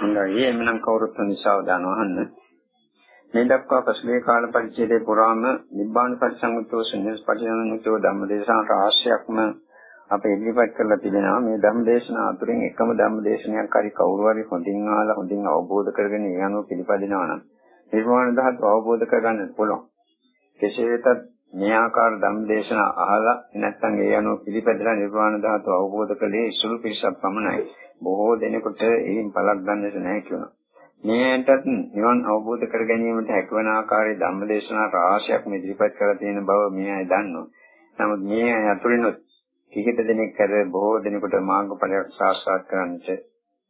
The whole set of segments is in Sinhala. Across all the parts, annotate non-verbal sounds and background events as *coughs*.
හොඳයි. එමනම් කවුරුත් නිසාව දනවහන්න මේ දක්වා පසුගිය කාල පරිච්ඡේදයේ පුරාම නිබ්බාන පරිසංගතෝ සුඤ්ඤස් පරිසංගතෝ ධම්මදේශනා රාශියක්ම අපේ ඉදිරිපත් කරලා තිබෙනවා. මේ ධම්මදේශනා අතුරින් එකම ධම්මදේශනයක් හරි කවුරු හරි හොඳින් අහලා හොඳින් අවබෝධ කරගෙන ඒ අනුව පිළිපදිනවා නම් නිර්වාණ ධාතුව අවබෝධ කරගන්න පුළුවන්. කෙසේ වෙතත් මේ ආකාර ධම්මදේශනා අහලා නැත්නම් ඒ අනුව පිළිපදලා නිර්වාණ ධාතුව අවබෝධ කළේ සුළු පිරිසක් පමණයි බොහෝ දෙනෙකුට එයින් පළක් ගන්නට නැහැ කියනවා. මේකටත් නිවන් අවබෝධ කර ගැනීමට හැකිවන ආකාරයේ ධම්මදේශනා රාශියක් ඉදිරිපත් කරලා තියෙන බව මේ අය දන්නවා. නමුත් මේ අය අතුරිනුත් කිහිප දෙනෙක් කර බොහෝ දෙනෙකුට මාර්ගඵලයක් සාක්ෂාත් කරන්නට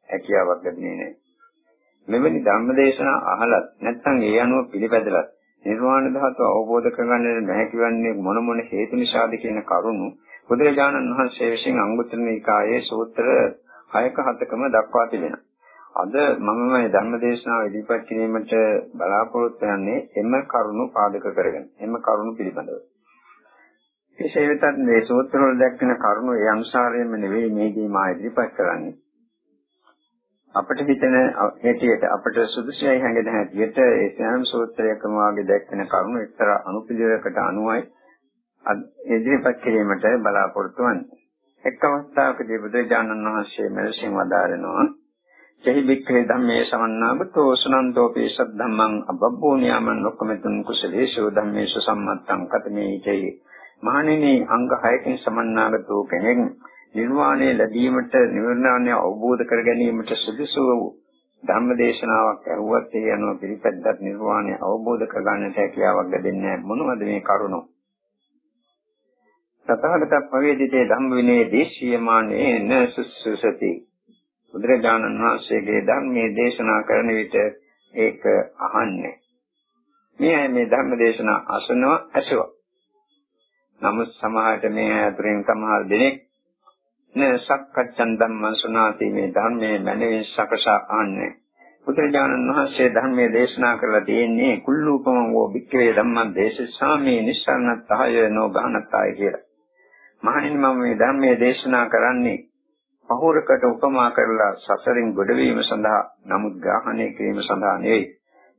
හැකියාවක් ලැබෙන්නේ නැහැ. මෙවැනි ධම්මදේශනා අහලත් නැත්නම් ඒ අනුව පිළිපැදලත් නිර්වාණ ධාතුව අවබෝධ කරගන්නට නැහැ මොන මොන හේතු නිසාද කියන කරුණු බුදුරජාණන් වහන්සේ විසින් අංගුත්තර නිකායේ සූත්‍ර 6ක 7කම දක්වා තිබෙනවා. අද මම මේ ධර්මදේශනාව ඉදිරිපත් කිරීමට බලාපොරොත්තු වෙන්නේ එම කරුණු පාදක කරගෙන. එම කරුණු පිළිබඳව. විශේෂ වෙතත් මේ සූත්‍රවල දැක්වෙන කරුණු ඒ අනුසාරයෙන්ම නෙවෙයි මේකේ මා ඉදිරිපත් කරන්නේ. අපිට හිතෙන හැටියට අපිට සුදුසුයි හැඟෙන හැටියට ඒ සෑම සූත්‍රයකම වාගේ දැක්වෙන කරුණු එක්තරා අනුපිළිවෙලකට අනුවයි ඉදිරිපත් කිරීමට බලාපොරොත්තු වෙන්නේ. එක් අවස්ථාවකදී බුදුරජාණන් වහන්සේ මෙලෙසින් වදාරනවා "චහි බික්ඛේ ධම්මේ සමන්නාගතෝ සුනන්තෝ පේසත් ධම්මං අබබ්බෝ නියමං ලොක්කමෙතුන් කුසලේශෝ ධම්මේසු සම්මත්තං කතමේචයි" මහණෙනි අංග 6කින් සමන්නාගතෝ කෙනෙක් නිර්වාණය ලැබීමට නිර්වාණය අවබෝධ කර ගැනීමට සුදුසු ධම්මදේශනාවක් ඇහුවත් ඒ අනුව පිළිපැද්දත් නිර්වාණය අවබෝධ කරගන්නට හැකියාවක් ලැබෙන්නේ මොනවද මේ කරුණෝ? තථාගත පවේදිතේ ධම්ම විනේ දේශීයමානේ න සුසුසති. බුදුරජාණන් වහන්සේගේ ධර්මයේ දේශනා කරන විට ඒක අහන්නේ. මේ මේ ධර්ම දේශනා අසනවා ඇසුවා. නමුත් සමහරට මේ අතරින් සමහර දෙනෙක් න සක්කච්ඡන් ධම්මං සුනාති මේ ධර්මයේ මැනවින් සකසා අහන්නේ බුදුරජාණන් වහන්සේ ධර්මයේ දේශනා කරලා තියෙන්නේ කුල්ලූපමං වූ භික්ඛවේ ධම්මං දේශසාමේ නිස්සාරණත්හය නෝ ගහනත්හය කියලා මහණෙනි මම මේ ධර්මයේ දේශනා කරන්නේ පහුරකට උපමා කරලා සසරින් ගොඩවීම සඳහා නමුත් ග්‍රහණය කිරීම සඳහා නෙවෙයි.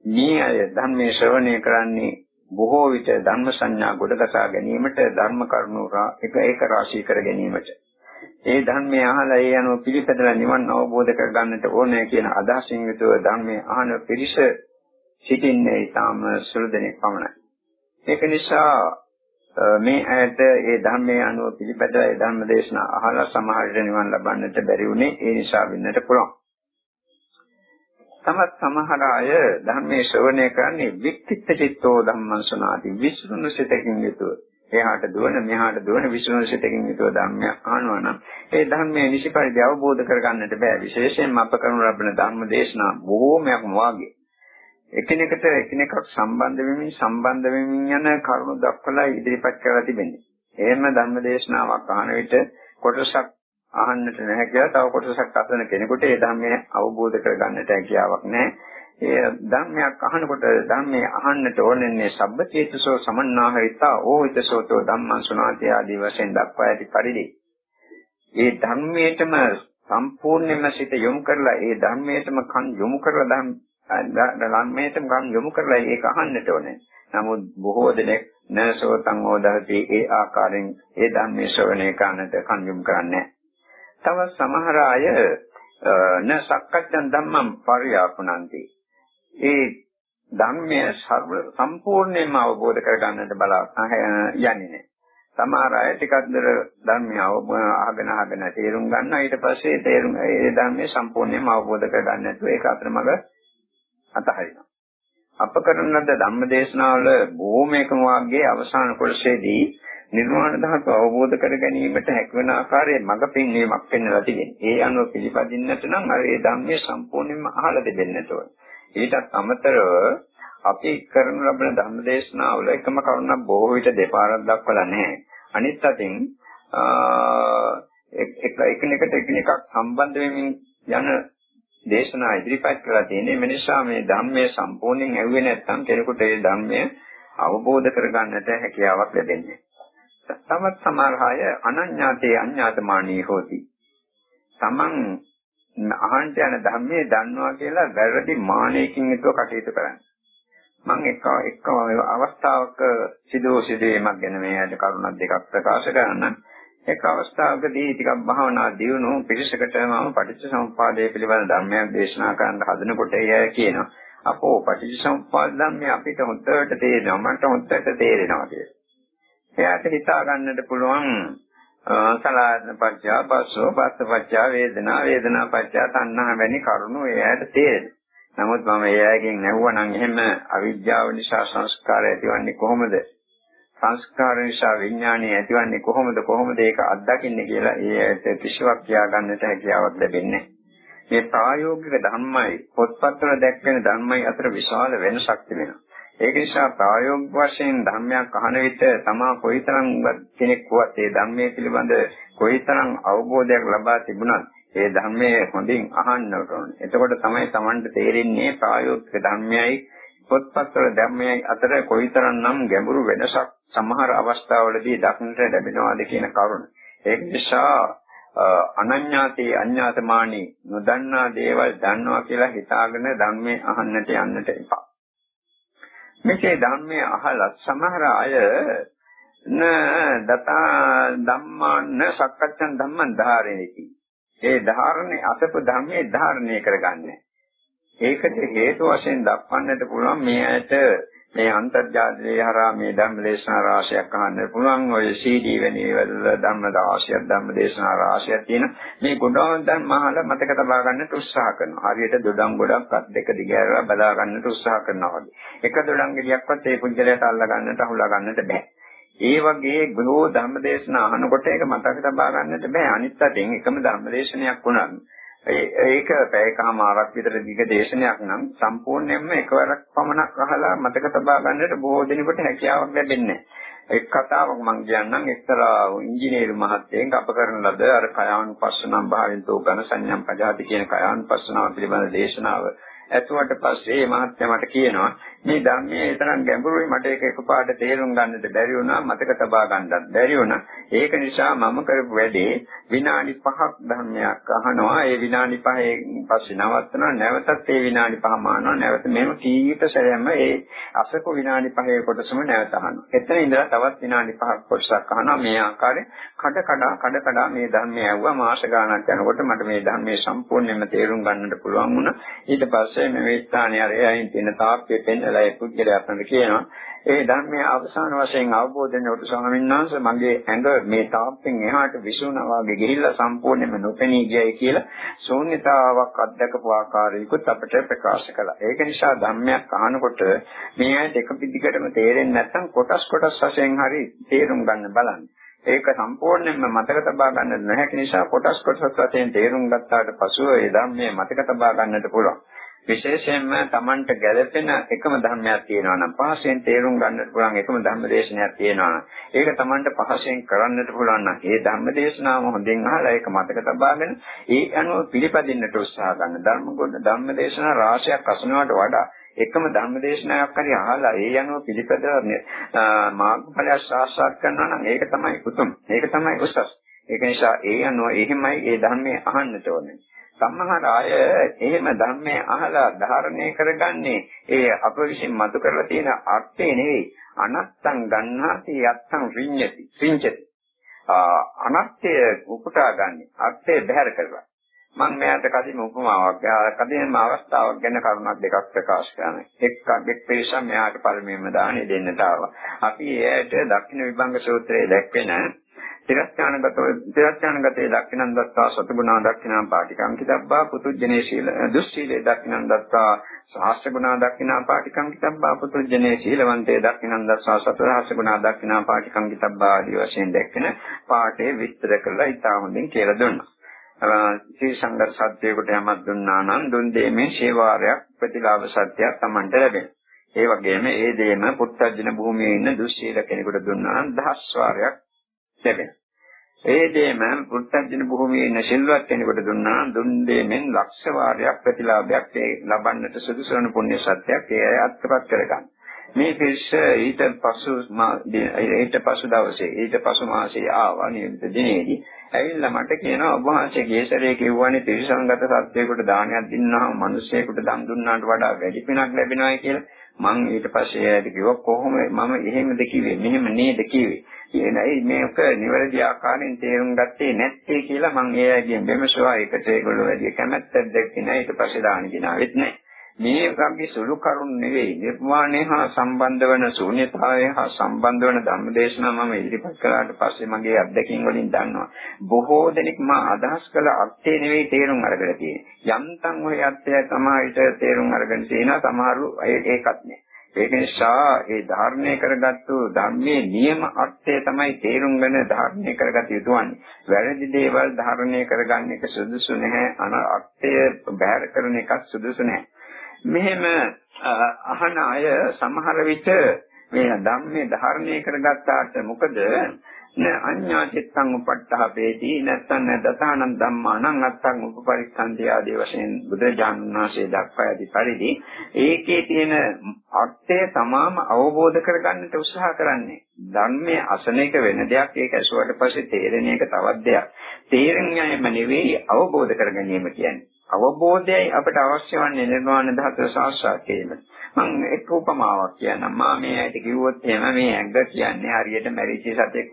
මේ අය ධර්මයේ ශ්‍රවණය කරන්නේ බොහෝ විට ධර්ම සංඥා ගොඩගසා ගැනීමට ධර්ම කරුණු එක ඒක රාශී කර ගැනීමට. ඒ ධර්මයේ අහලා ඒ අනුව පිළිපදලා නිවන් අවබෝධ කර ගන්නට ඕනේ කියන අදහසින් යුතුව ධර්මයේ අහන පිරිස සිටින්නේ ඊටාම සුළු දෙනෙක් පමණයි. ඒක නිසා මේ ඇයට ඒ ධර්මයේ අනුව පිළිපැදලා ඒ ධර්ම දේශනා අහලා සමහරට නිවන් ලබන්නට බැරි වුණේ ඒ නිසා වෙන්නට පුළුවන්. තමත් සමහර අය ධර්මයේ ශ්‍රවණය කරන්නේ වික්කිට චිත්තෝ ධම්මං සුනාති විසුණු සිතකින් යුතුව. එහාට දුවන මෙහාට දුවන විසුණු සිතකින් යුතුව ධර්මය අහනවා නම් ඒ ධර්මයේ නිසිපරිදි අවබෝධ කරගන්නට බෑ. විශේෂයෙන්ම අප කරනු ලබන ධර්ම දේශනා බොහෝමයක් වාගේ එකිනෙකට එකිනෙකක් සම්බන්ධ වෙමින් සම්බන්ධ වෙමින් යන කරුණු දක්වලා ඉදිරිපත් කරලා තිබෙනවා. එහෙම ධර්මදේශනාවක් අහන විට කොටසක් අහන්නට නැහැ කියලා තව කොටසක් අසන කෙනෙකුට ඒ ධර්මය අවබෝධ කරගන්නට හැකියාවක් නැහැ. ඒ ධර්මයක් අහනකොට ධර්මයේ අහන්නට ඕනෙන්නේ සබ්බචේතසෝ සමන්නාහිතා ඕහිතසෝතෝ ධම්මං සුනාති ආදී වශයෙන් දක්වා ඇති පරිදි. ඒ ධර්මයේටම සම්පූර්ණයෙන්ම සිත යොමු කරලා ඒ ධර්මයේටම කන් යොමු කරලා ධර්ම ළමයට ගම් යොමු කරලා ඒක අහන්නට ඕනේ. නමුත් බොහෝ දෙනෙක් නසෝතං ඕදහති ඒ ආකාරයෙන් ඒ ධර්මයේ ශ්‍රවණය කරන්නට කන් යොමු කරන්නේ තව සමහර අය න සක්කච්ඡන් ධම්මං පරියාපුණන්ති. ඒ ධර්මය සම්පූර්ණයෙන්ම අවබෝධ කරගන්නට බලා යන්නේ නැහැ. සමහර අය ටිකක් දර ධර්මය අහගෙන අහගෙන තේරුම් ගන්නවා ඊට පස්සේ තේරුම් ඒ ධර්මය සම්පූර්ණයෙන්ම අවබෝධ කරගන්න නැතුව ඒක අතරමඟ අතහරිනවා. අප කරන ලද ධම්මදේශනාවල බොහෝමයකම වාග්යේ අවසාන කොටසේදී නිර්වාණ ධාතුව අවබෝධ කර ගැනීමට හැකිවන ආකාරයේ මඟ පෙන්වීමක් පෙන්වලා තියෙනවා. ඒ අනුව පිළිපදින්නට නම් අර ඒ ධම්මයේ සම්පූර්ණයෙන්ම අහලා දෙන්නට ඕන. ඊටත් අමතරව අපි කරන ලබන ධම්මදේශනාවල එකම කරුණක් බොහෝ විට දෙපාරක් දක්වලා නැහැ. අනිත් අතින් එක එකිනෙකට එකිනෙකක් සම්බන්ධ වෙමින් යන දේශනා ඉදිරිපත් කරලා තියෙන්නේ මේ නිසා මේ ධර්මයේ සම්පූර්ණයෙන් ඇහුවේ නැත්නම් කෙනෙකුට ඒ ධර්මය අවබෝධ කරගන්නට හැකියාවක් ලැබෙන්නේ. තමත් සමහර අය අනඤ්ඤාතේ අඤ්ඤාතමානී හොති. තමන් අහන්න යන ධර්මයේ දන්නවා කියලා වැරදි මානයකින් යුතුව කටයුතු කරන්නේ. මම එක්ක එක්ක අවස්ථාවක සිදු සිදුවීමක් ගැන මේ ඇයි කරුණක් දෙකක් ප්‍රකාශ කරන්න. එක් අවස්ථාවකදී ටිකක් භාවනා දියුණු පිරිසකට මම පටිච්චසමුප්පාදය පිළිබඳ ධර්මයක් දේශනා කරන්න හදනකොට එය කියනවා. අපෝ පටිච්චසමුප්පාද ධර්මය අපිට හොඳට තේරෙනවා. මට හොඳට තේරෙනවා කියලා. එයාට හිතා ගන්නට පුළුවන් සලායතන පත්‍ය පස්සෝ පස්ස පත්‍ය වේදනා වේදනා පත්‍ය තණ්හා වැනි කරුණු එයාට තේරෙනවා. නමුත් මම එයාගෙන් නැහුවා නම් එහෙම අවිද්‍යාව නිසා සංස්කාර ඇතිවන්නේ කොහොමද? සංස්කාර නිසා විඥානය ඇතිවන්නේ කොහොමද? කොහොමද ඒක අත්දකින්නේ කියලා ඒයට කිසිවක් කියාගන්නට හැකියාවක් ලැබෙන්නේ මේ ප්‍රායෝගික ධර්මයි පොත්පත්වල දැක්වෙන ධර්මයි අතර විශාල වෙනසක් තිබෙනවා. ඒක නිසා ප්‍රායෝගික වශයෙන් ධර්මයක් අහන විට තමා කොයිතරම් කෙනෙක් වුවත් ඒ ධර්මයේ පිළිබඳ කොයිතරම් අවබෝධයක් ලබා තිබුණත් ඒ ධර්මයේ හොඳින් අහන්න ඕනේ. එතකොට තමයි Tamanට තේරෙන්නේ ප්‍රායෝගික ධර්මයයි පොත්පත්වල ධර්මයයි අතර කොයිතරම්නම් ගැඹුරු වෙනසක් සමහර අවස්ථාවලදී දක්නට ලැබෙනවාද කියන කරුණ. ඒක නිසා අනඤ්ඤාතේ අඤ්ඤාතමානි නොදන්නා දේවල් දන්නවා කියලා හිතාගෙන ධර්මයේ අහන්නට යන්නට එපා. මේකේ ධර්මයේ අහලා සමහර අය න දතා ධම්මාන සක්කච්ඡන් ධම්මං ධාරේති. ඒ ධාරණේ අසප ධර්මයේ ධාරණය කරගන්නේ. ඒකට හේතු වශයෙන් දක්වන්නට පුළුවන් මේ ඇයට මේ අන්තර්ජාලය හරහා මේ ධර්ම දේශනා රාශියක් අහන්න පුළුවන්. ඔය CD වෙනි වල ධර්ම රාශියක් ධර්ම දේශනා රාශියක් තියෙන මේ ගොඩාක් ධර්ම අහලා මතක තබා ගන්නට උත්සාහ කරනවා. හරියට දොඩම් ගොඩක් අත් දෙක දිගහැරලා බලා ගන්නට උත්සාහ කරනවා වගේ. එක දොඩම් ගෙඩියක්වත් ඒ පුජ්‍යලයට අල්ලා ගන්නට අහුලා ගන්නට බෑ. ඒ වගේ බොහෝ ධර්ම දේශනා අහනකොට ඒක මතක තබා ගන්නට බෑ. අනිත් අතින් එකම ධර්ම දේශනයක් වුණත් ඒක පැයකමාරක් විතර දිග දේශනයක් නම් සම්පූර්ණයෙන්ම එකවරක් පමණක් අහලා මතක තබා ගන්නට බොහෝ දිනකට හැකියාවක් ලැබෙන්නේ එක් කතාවක් මම කියන්නම්. එක්තරා ඉංජිනේරු මහත්තයෙක් අප කරන ලද අර කයානුපස්සනම් භාවින් තෝ ඝන සංඥම් පජාති කියන කයානුපස්සනාව පිළිබඳ දේශනාව ඇතුවට පස්සේ මේ මහත්තයා මට කියනවා මේ ධර්මයේ තරම් ගැඹුරුයි මට ඒක එකපාරට තේරුම් ගන්නට බැරි වුණා මතක තබා ගන්නත් බැරි වුණා. ඒක නිසා මම කරපු වැඩේ විනාඩි 5ක් ධර්මයක් අහනවා. ඒ විනාඩි 5 පස්සේ නවත්තනවා. නැවතත් ඒ විනාඩි 5ම අහනවා නැවත මෙහෙම කීප සැරයක්ම ඒ අසක විනාඩි 5 කොටසම නැවත අහනවා. එතන ඉඳලා තවත් විනාඩි 5ක් කොටසක් අහනවා. මේ ආකාරයෙන් කඩ කඩ කඩ කඩ මේ ධර්මය ඇහුවා. මාස ගාණක් යනකොට මට මේ ධර්මයේ සම්පූර්ණයෙන්ම තේරුම් ගන්නට පුළුවන් වුණා. ඊට පස්සේ මේ ස්ථානයේ අරයන් තියෙන තාප්පය පෙන්න කියලා ඒ පුද්ගලයා අපිට කියනවා. ඒ ධර්මයේ අවසාන වශයෙන් අවබෝධ වෙනකොට ස්වාමීන් වහන්සේ මගේ ඇඟ මේ තාප්පෙන් එහාට විසුණා වගේ ගිහිල්ලා සම්පූර්ණයෙන්ම නොපෙනී ගියයි කියලා ශූන්‍යතාවක් අත්දකපු ආකාරයකුත් අපිට ප්‍රකාශ කළා. ඒක නිසා ධර්මයක් අහනකොට මේ ඇයිට එක පිටිකටම තේරෙන්නේ නැත්නම් කොටස් කොටස් වශයෙන් හරි තේරුම් ගන්න බලන්න. ඒක සම්පූර්ණයෙන්ම මතක තබා ගන්න නොහැකි නිසා කොටස් කොටස් වශයෙන් තේරුම් ගත්තාට පසුව ඒ ධර්මයේ මතක තබා ගන්නට පුළුවන්. විශේෂයෙන්ම Tamanට ගැළපෙන එකම ධර්මයක් තියෙනවා නම් පහසෙන් තේරුම් ගන්නට පුළුවන් එකම ධර්ම දේශනයක් තියෙනවා නම් ඒක Tamanට පහසෙන් කරන්නට පුළුවන් නම් ඒ ධර්ම දේශනාව හොඳින් අහලා ඒක මතක තබාගෙන ඒ අනුව පිළිපදින්නට උත්සාහ ගන්න. ධර්ම කොට ධර්ම දේශනා රාශියක් අසනවට වඩා එකම ධර්ම දේශනාවක් හරි අහලා ඒ අනුව පිළිපද මාර්ගඵලය සාක්ෂාත් කරනවා නම් ඒක තමයි උතුම්. ඒක තමයි උසස්. ඒක නිසා ඒ අනුව එහෙමයි ඒ ධර්මයේ අහන්නට ඕනේ. සමහර අය එහෙම ධර්මයේ අහලා ධාරණය කරගන්නේ ඒ අප විසින් මතු කරලා තියෙන අර්ථය නෙවෙයි. අනත්තං ගන්නාති යත්තං විඤ්ඤති විඤ්ඤති අනත්තය උපුටා ගන්න. අර්ථය බැහැර කරලා. මම මෙයාට කදිම උපමාවක් කදිම අවස්ථාවක් ගැන කරුණක් දෙකක් ප්‍රකාශ කරනවා එක්ක එක් පිරිසක් මෙයාට පළමුවෙන්ම දාණය දෙන්නට ආවා අපි එයාට දක්ෂිණ විභංග සූත්‍රයේ දැක්වෙන තිරස්ඥානගතෝ තිරස්ඥානගතේ දක්ඛිනං දත්තා සතුගුණා දක්ඛිනා පාටිකං කිතබ්බා පුතුජනේ සීල දුස්සීලේ දක්ඛිනං දත්තා සහස්‍ර ගුණා දක්ඛිනා පාටිකං කිතබ්බා පුතුජනේ සීලවන්තේ දක්ඛිනං දත්තා සතරහස්‍ර ගුණා දක්ඛිනා පාටිකං කිතබ්බා ආදී වශයෙන් දැක්කන පාඨේ විස්තර කරලා ඉතා හොඳින් කියලා දුන්නා. ශ්‍රී සංඝ සත්‍යයකට යමක් දුන්නා නම් දුන් දෙමේ සේවාරයක් ප්‍රතිලාභ සත්‍යයක් Tamanට ලැබෙනවා. ඒ වගේම ඒ දේම පුත්තජන භූමියේ ඉන්න දුස්සීල කෙනෙකුට දුන්නා නම් දහස් වාරයක් ලැබෙනවා. ඒ දේම පුත්තජන භූමියේ ඉන්න සිල්වත් කෙනෙකුට දුන්නා දුන් දෙමින් ලක්ෂ වාරයක් ප්‍රතිලාභයක් ලබන්නට සුදුසු වන පුණ්‍ය සත්‍යයක් ඒ අය අත්පත් කරගන්න. මේ පිරිස ඊට පසු ඊට පසු දවසේ ඊට පසු මාසේ ආවා නියමිත දිනේදී ඇවිල්ලා මට කියනවා ඔබ වහන්සේ ගේසරේ කිව්වනේ තිරිසංගත සත්වයකට දානයක් දුන්නාම මිනිස්සෙකුට දන් දුන්නාට වඩා වැඩි පිනක් ලැබෙනවායි කියලා. මං ඊට පස්සේ එයාට කිව්වා කොහොම මම එහෙමද කිව්වේ මෙහෙම නේද කිව්වේ. කියනයි මේක නිවැරදි ආකාරයෙන් තේරුම් ගත්තේ නැත්තේ කියලා මං එයාගෙන් විමසුවා. ඒකට ඒගොල්ලෝ වැඩි කැමැත්තක් දැක්කේ නැහැ. ඊට පස්සේ දාන ගෙනාවෙත් නැහැ. මේ වගේ සුළු කරුණු නෙවෙයි නිර්වාණය හා සම්බන්ධ වන ශූන්‍යතාවය හා සම්බන්ධ වන ධම්මදේශනා මම ඉදිරිපත් කළාට පස්සේ මගේ අත්දැකීම් වලින් දන්නවා බොහෝ දෙනෙක් මා අදහස් කළ අර්ථය නෙවෙයි තේරුම් අරගෙන තියෙන්නේ යම්තම් ඔය අර්ථය තමයි තේරුම් අරගෙන තියෙනවා සමහරු ඒකත් නෑ ඒක නිසා ඒ ධාරණය කරගත්තු ධර්මයේ නියම අර්ථය තමයි තේරුම් ගන්න ධාරණය කරගත යුතුවන්නේ. වැරදි දේවල් ධාරණය කරගන්න එක සුදුසු නැහැ. අන අර්ථය බැහැර කරන එකක් සුදුසු නැහැ. මෙහෙම අහන අය සමහර විට මේ ධම්මේ ධාරණය කරගත්තාට මොකද? න අඤ්ඤා චිත්තං උපට්ඨාපේති නැත්නම් දතානං ධම්මානං අත්තං උපපරික්ඛන්ති ආදී වශයෙන් බුදුරජාණන් වහන්සේ දක්වා ඇති පරිදි ඒකේ තියෙන අර්ථය තමාම අවබෝධ කරගන්නට උත්සාහ කරන්නේ. ධර්මයේ අසන එක වෙන දෙයක් ඒක ඇසුවට පස්සේ තේරෙන එක තවත් දෙයක්. තේරෙන යෑම නෙවෙයි අවබෝධ කර ගැනීම කියන්නේ. අවබෝධයයි අපට අවශ්‍ය වන්නේ නිර්වාණ ධාතුව සාක්ෂාත් කිරීමට. මම එක් උපමාවක් කියන්නම්. මා මේ ඇයිට කිව්වොත් එහෙම මේ ඇඟ කියන්නේ හරියට මැරිච්ච සතෙක්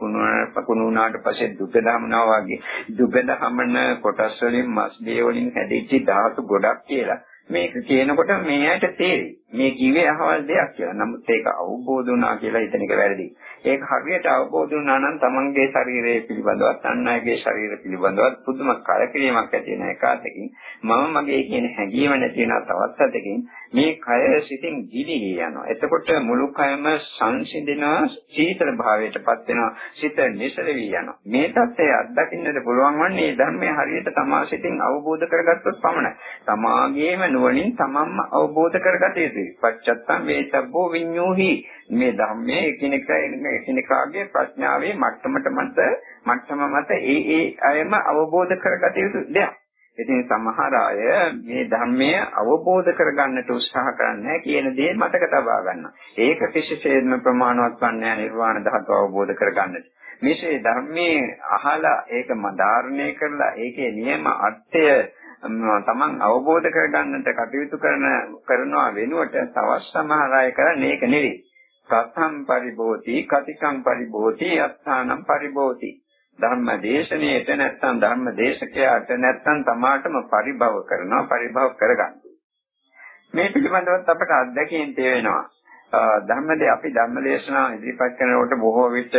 කුණුනාට පස්සේ දුක දමනවා වගේ. දුක දමන කොටස් වලින් මස් දේ වලින් හැදිච්ච ධාතු ගොඩක් කියලා. මේක කියනකොට මේ ඇයිට තේරෙයි. මේ කිව්වේ අහවල් දෙයක් කියලා. නමුත් ඒක අවබෝධ වුණා කියලා හිතන එක වැරදි. ඒක හරියට අවබෝධ වුණා නම් තමන්ගේ ශරීරය පිළිබඳවත් අන් අයගේ ශරීර පිළිබඳවත් පුදුම කලකිරීමක් ඇති වෙන එකතකින් මම මගේ කියන හැඟීම නැති වෙන තවත් අතකින් මේ කය සිතින් ගිලිහි යනවා. එතකොට මුළු කයම සංසිඳෙනවා, සීතල භාවයටපත් වෙනවා, සිත නිසල වී යනවා. මේ தත්ත්වය අත්දකින්නට පුළුවන් වන්නේ ධර්මයේ හරියට තමා සිතින් අවබෝධ කරගත්තොත් පමණයි. තමාගේම නුවණින් තමන්ම අවබෝධ කරගත යුතුයි. යුතුයි. පච්චත්තම් වේතබ්බෝ විඤ්ඤෝහි මේ ධම්මයේ එකිනෙක එකිනෙකාගේ ප්‍රඥාවේ මට්ටමට මත මට්ටම මත ඒ ඒ අයම අවබෝධ කරගත යුතු දෙයක්. ඉතින් සමහර අය මේ ධර්මය අවබෝධ කරගන්නට උත්සාහ කරන්නේ කියන දේ මතක තබා ගන්නවා. ඒක කිසිසේත්ම ප්‍රමාණවත් වන්නේ නිර්වාණ ධාතුව අවබෝධ කරගන්නට. මේසේ ධර්මයේ අහලා ඒක මදාරණය කරලා ඒකේ නියම අර්ථය තමන් අවබෝධ කරගන්නට කටයුතු කරන කරනවා වෙනුවට තවත් සමහර අය කරන්නේ ඒක නෙවෙයි. සත්‍යම් පරිභෝති, කතිකම් පරිභෝති, අත්තානම් පරිභෝති. ධර්ම දේශනයේට නැත්නම් ධර්ම දේශකයාට නැත්නම් තමාටම පරිභව කරනවා, පරිභව කරගන්න. මේ පිළිබඳවත් අපට අත්දැකීම් තියෙනවා. ධර්මදේ අපි ධර්මදේශනා ඉදිරිපත් කරනකොට බොහෝ විට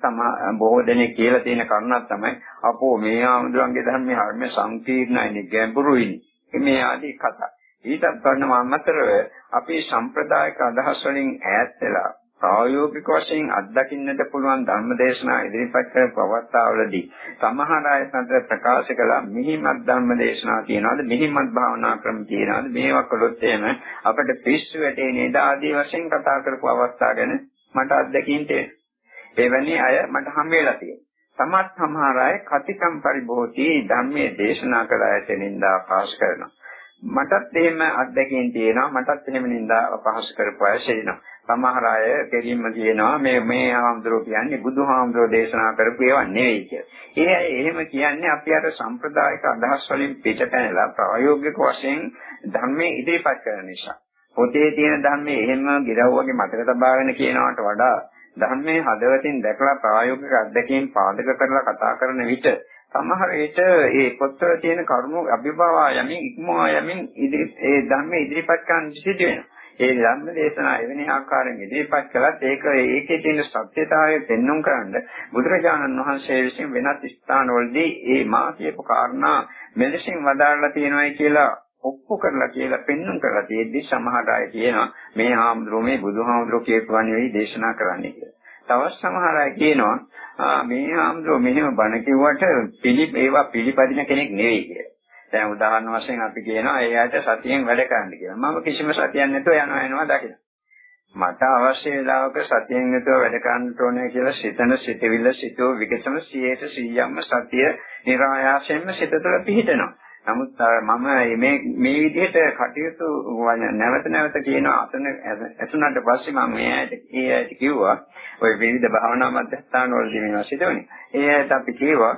තම බොහෝ දෙනෙක් කියලා තියෙන කරුණක් තමයි අපෝ මේ ආමුදුරන්ගේ ධර්මයේ හර්ම සංකීර්ණයිනේ ගැඹුරුයිනේ මේ ආදී කතා. ඊටත් වඩා අමතරව අපි සම්ප්‍රදායික අදහස් වලින් ඈත් වෙලා ප්‍රායෝගික වශයෙන් අත්දකින්නට පුළුවන් ධර්මදේශනා ඉදිරිපත් කර පවත්තාවලදී සමහර අය සඳ ප්‍රකාශ කළා මිහිමත් ධර්මදේශනා තියනවාද මිහිමත් භාවනා ක්‍රම තියනවාද? මේවා කළොත් එහෙම අපිට පිස්සු වැටේ නේද ආදී වශයෙන් කතා කරපු අවස්ථා ගැන මට අත්දැකීම් තියෙනවා. එවැනි අය මට හම් වෙලා තියෙනවා. සමත් සමහර අය කතිකම් පරිභෝති ධර්මයේ දේශනා කළ අයට නින්දා පාස් කරනවා. මටත් එහෙම අත්දැකීම් තියෙනවා මටත් එහෙම නින්දා අපහාස කරපු අය සිටිනවා සමහර අය දෙලින්ම කියනවා මේ මේ ආම්ද්‍රෝ කියන්නේ බුදුහාමුදුරෝ දේශනා කරපු ඒවා නෙවෙයි කියලා. ඒ අය එහෙම කියන්නේ අපි අර සම්ප්‍රදායික අදහස් වලින් පිටපැනලා ප්‍රායෝගික වශයෙන් ධර්මයේ ඉදිරිපත් කරන නිසා. පොතේ තියෙන ධර්මයේ එහෙම ගිරව් වගේ මතක තබාගෙන කියනවට වඩා ධර්මයේ හදවතින් දැකලා ප්‍රායෝගික අත්දැකීම් පාදක කරලා කතා කරන විට සමහර විට ඒ පොත්වල තියෙන කරුණු අභිභවා යමින් ඉක්මවා යමින් ඉදිරි ඒ ධර්මයේ ඉදිරිපත් කරන්න සිදු වෙනවා. ඒ ධර්ම දේශනා එවැනි ආකාරයෙන් ඉදිරිපත් කළත් ඒක ඒකේ තියෙන සත්‍යතාවය පෙන්වුම් කරන්න බුදුරජාණන් වහන්සේ විසින් වෙනත් ස්ථානවලදී ඒ මා කියපු කාරණා මෙලෙසින් වදාarලා තියෙනවායි කියලා ඔප්පු කරලා කියලා පෙන්වුම් කරලා තියෙද්දි සමහර අය කියනවා මේ හාමුදුරුවෝ මේ බුදුහාමුදුරුවෝ කියපුවා නෙවෙයි දේශනා කරන්නේ කියලා. තවත් සමහර අය කියනවා මේ හාමුදුරුවෝ මෙහෙම බණ කිව්වට පිළි ඒවා පිළිපදින කෙනෙක් නෙවෙයි කියලා. දැන් උදාහරණ වශයෙන් අපි කියනවා ඒ ඇයට සතියෙන් වැඩ කරන්න කියලා. මම කිසිම සතියක් නැතුව යනවා එනවා දකින්න. මට අවශ්‍ය වෙලාවක සතියෙන් නැතුව වැඩ කරන්න ඕනේ කියලා සිතන සිතවිල්ල සිතෝ විකසම 100ට 100ක්ම සතිය નિરાයාසයෙන්ම සිත තුළ පිහිටනවා. නමුත් මම මේ මේ විදිහට කටයුතු නැවත නැවත කියන අතන ඇතුණාට පස්සේ මම මේ ඇයිට ඒ ඇයිට කිව්වා ওই විවිධ භාවනා මධ්‍යස්ථාන වලදී මේවා සිදුවනේ. ඒ ඇයිට අපි කිව්වා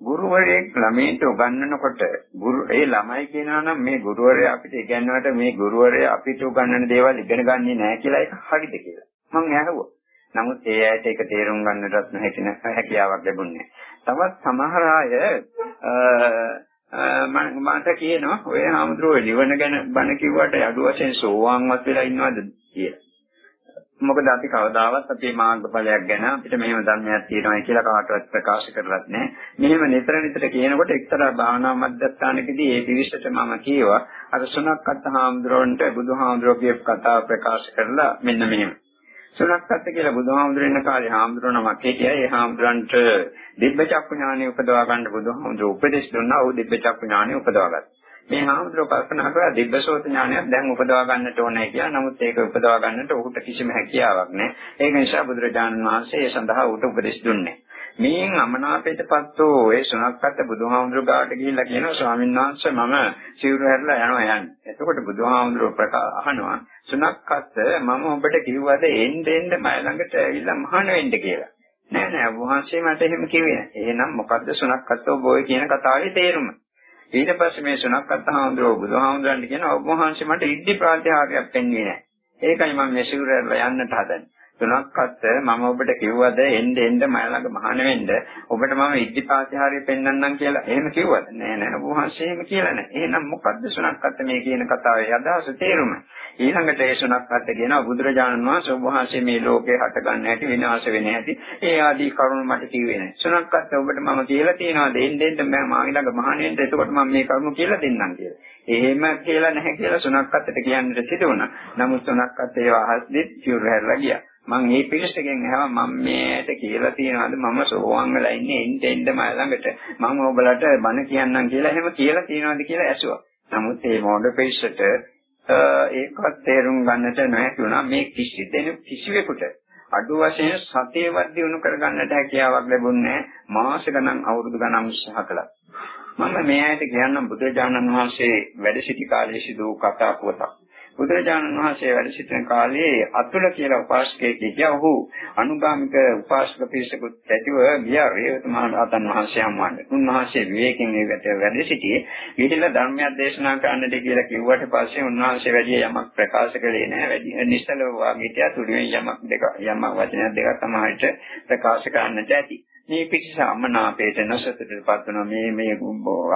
ගුරුවරයෙක් ළමයින්ට උගන්වනකොට ගුරු ඒ ළමයි කියනවා නම් මේ ගුරුවරයා අපිට ඉගෙනනවට මේ ගුරුවරයා අපිට උගන්වන දේවල් ඉගෙන ගන්නේ නැහැ කියලා ඒක හරිද කියලා. මම ඇහුවා. නමුත් ඒ ඇයට ඒක තේරුම් ගන්නටත් නොහැකි හැකියාවක් ලැබුණේ. තවත් සමහර අය මම මට කියනවා ඔය හාමුදුරුවෝ නිවන ගැන බණ කිව්වට අඩු වශයෙන් සෝවාන්වත් වෙලා ඉන්නවද කියලා. මොකද අපි කවදාවත් අපේ මාර්ගඵලයක් ගැන අපිට මෙහෙම ධර්මයක් තියෙනවා කියලා කාටවත් ප්‍රකාශ කරලත් නැහැ. මෙහෙම නිතර නිතර කියනකොට එක්තරා භාවනා මධ්‍යස්ථානකදී ඒ පිරිසට මම කියවා අර සුණක්කත් හාමුදුරන්ට බුදුහාමුදුරුවෝ කියපු කතාව ප්‍රකාශ කරලා මෙන්න මෙහෙම. සුණක්කත් කියලා බුදුහාමුදුරන් ඉන්න කාලේ හාමුදුරනමක් හිටියා. ඒ හාමුදුරන්ට දිබ්බ චක්කු ඥානෙ උපදවා ගන්න බුදුහාමුදුරුවෝ උපදෙස් දුන්නා. ਉਹ දිබ්බ චක්කු ඥානෙ උපදවා ගත්තා. මේ හාමුදුරුවෝ කල්පනා කරා දිබ්බසෝත ඥානයක් දැන් උපදවා ගන්නට ඕනේ කියලා. නමුත් ඒක උපදවා ගන්නට ඔහුට කිසිම හැකියාවක් නැහැ. ඒක නිසා බුදුරජාණන් වහන්සේ ඒ සඳහා ඌට උපදෙස් දුන්නේ. මේන් අමනාපයටපත් වූ ඒ සුණක්කත් බුදුහාමුදුරුවෝ ගාවට ගිහිල්ලා කියනවා ස්වාමීන් වහන්සේ මම සිවුරු හැරලා යනවා යන්නේ. එතකොට බුදුහාමුදුරුවෝ ප්‍රකාශ අහනවා සුණක්කත් මම ඔබට කිව්වද එන්න එන්න මය ළඟට ඇවිල්ලා මහාන වෙන්න කියලා. නෑ නෑ වහන්සේ මට එහෙම කිව්වේ නෑ. එහෙනම් මොකද්ද සුණක්කත් ඔබ ඔය කියන කතාවේ තේරුම? ඊට පස්සේ මේ සුණක්කත් හාමුදුරුවෝ බුදුහාමුදුරන්ට කියන ඔබ වහන්සේ මට ඉද්ධි ප්‍රාතිහාර්යයක් පෙන්වන්නේ නැහැ. ඒකයි මම මේ සිවුරලා යන්නට හදන්නේ. තුනක්වත් මම ඔබට කිව්වද එන්න එන්න මම ළඟ මහාන වෙන්න. ඔබට මම ඉද්ධිපාතිහාරය පෙන්වන්නම් කියලා එහෙම කිව්වද? නෑ නෑ. ඔබ වහන්සේ එහෙම කියලා නෑ. එහෙනම් මොකද්ද සුණක්කත් මේ කියන කතාවේ? අදහස තේරුම. ඊළඟට ඒ සුණක්කත් කියනවා බුදුරජාණන් වහන්සේ ඔබ වහන්සේ මේ ලෝකේ හට ගන්න හැටි විනාශ වෙන හැටි ඒ ආදී කරුණු මට කිව්වේ නෑ. සුණක්කත් ඔබට මම කියලා තියෙනවා දෙන්න දෙන්න මම මාගේ ළඟ මහාන වෙන්න. එතකොට මම මේ කරුණු කියලා දෙන්නම් කියලා. එහෙම කියලා නැහැ කියලා සුණක්කත්ට කියන්නට සිදු වුණා. නමුත් සුණක්කත් ඒව අහද්දි චුර හැරලා ගියා. මම මේ පිරිසගෙන් අහවා මම මේට කියලා තියනවාද මම සෝවාන් වෙලා ඉන්නේ එන්න එන්න මම ළඟට මම ඔයගලට බණ කියන්නම් කියලා එහෙම කියලා තියනවාද කියලා ඇසුවා. නමුත් මේ මොඩ පිරිසට ඒකවත් තේරුම් ගන්නට නොහැකි වුණා මේ කිසි දෙනෙක් කිසිවෙකුට අඩු වශයෙන් සතියවත් දිනු කරගන්නට හැකියාවක් ලැබුණේ මාස ගණන් අවුරුදු ගණන් උත්සාහ කළා. මම මේ ඇයිට කියන්නම් බුදුරජාණන් වහන්සේ වැඩ සිටි කාලයේ සිදු කතා පුවතක්. බුදුරජාණන් වහන්සේ වැඩ සිටින කාලේ අතුල කියලා උපාසකයෙක් හිටියා. ඔහු අනුගාමික උපාසක පිරිසකුත් ඇතිව ගියා රේවත මහ රහතන් වහන්සේ හමුවන්න. උන්වහන්සේ විවේකයෙන් ඒකට වැඩ සිටියේ. ගිහිල්ලා ධර්මයක් දේශනා කරන්නට කියලා කිව්වට පස්සේ උන්වහන්සේ වැඩි යමක් ප්‍රකාශ කළේ නැහැ. වැඩි නිශ්චලව වාගේ හිටියා. තුරුවෙන් යමක් දෙක යමක් වචනයක් දෙකක් තමයි ප්‍රකාශ කරන්නට ඇති. මේ පිටිස අමනාපයට නැසතටපත් වෙනවා මේ මේ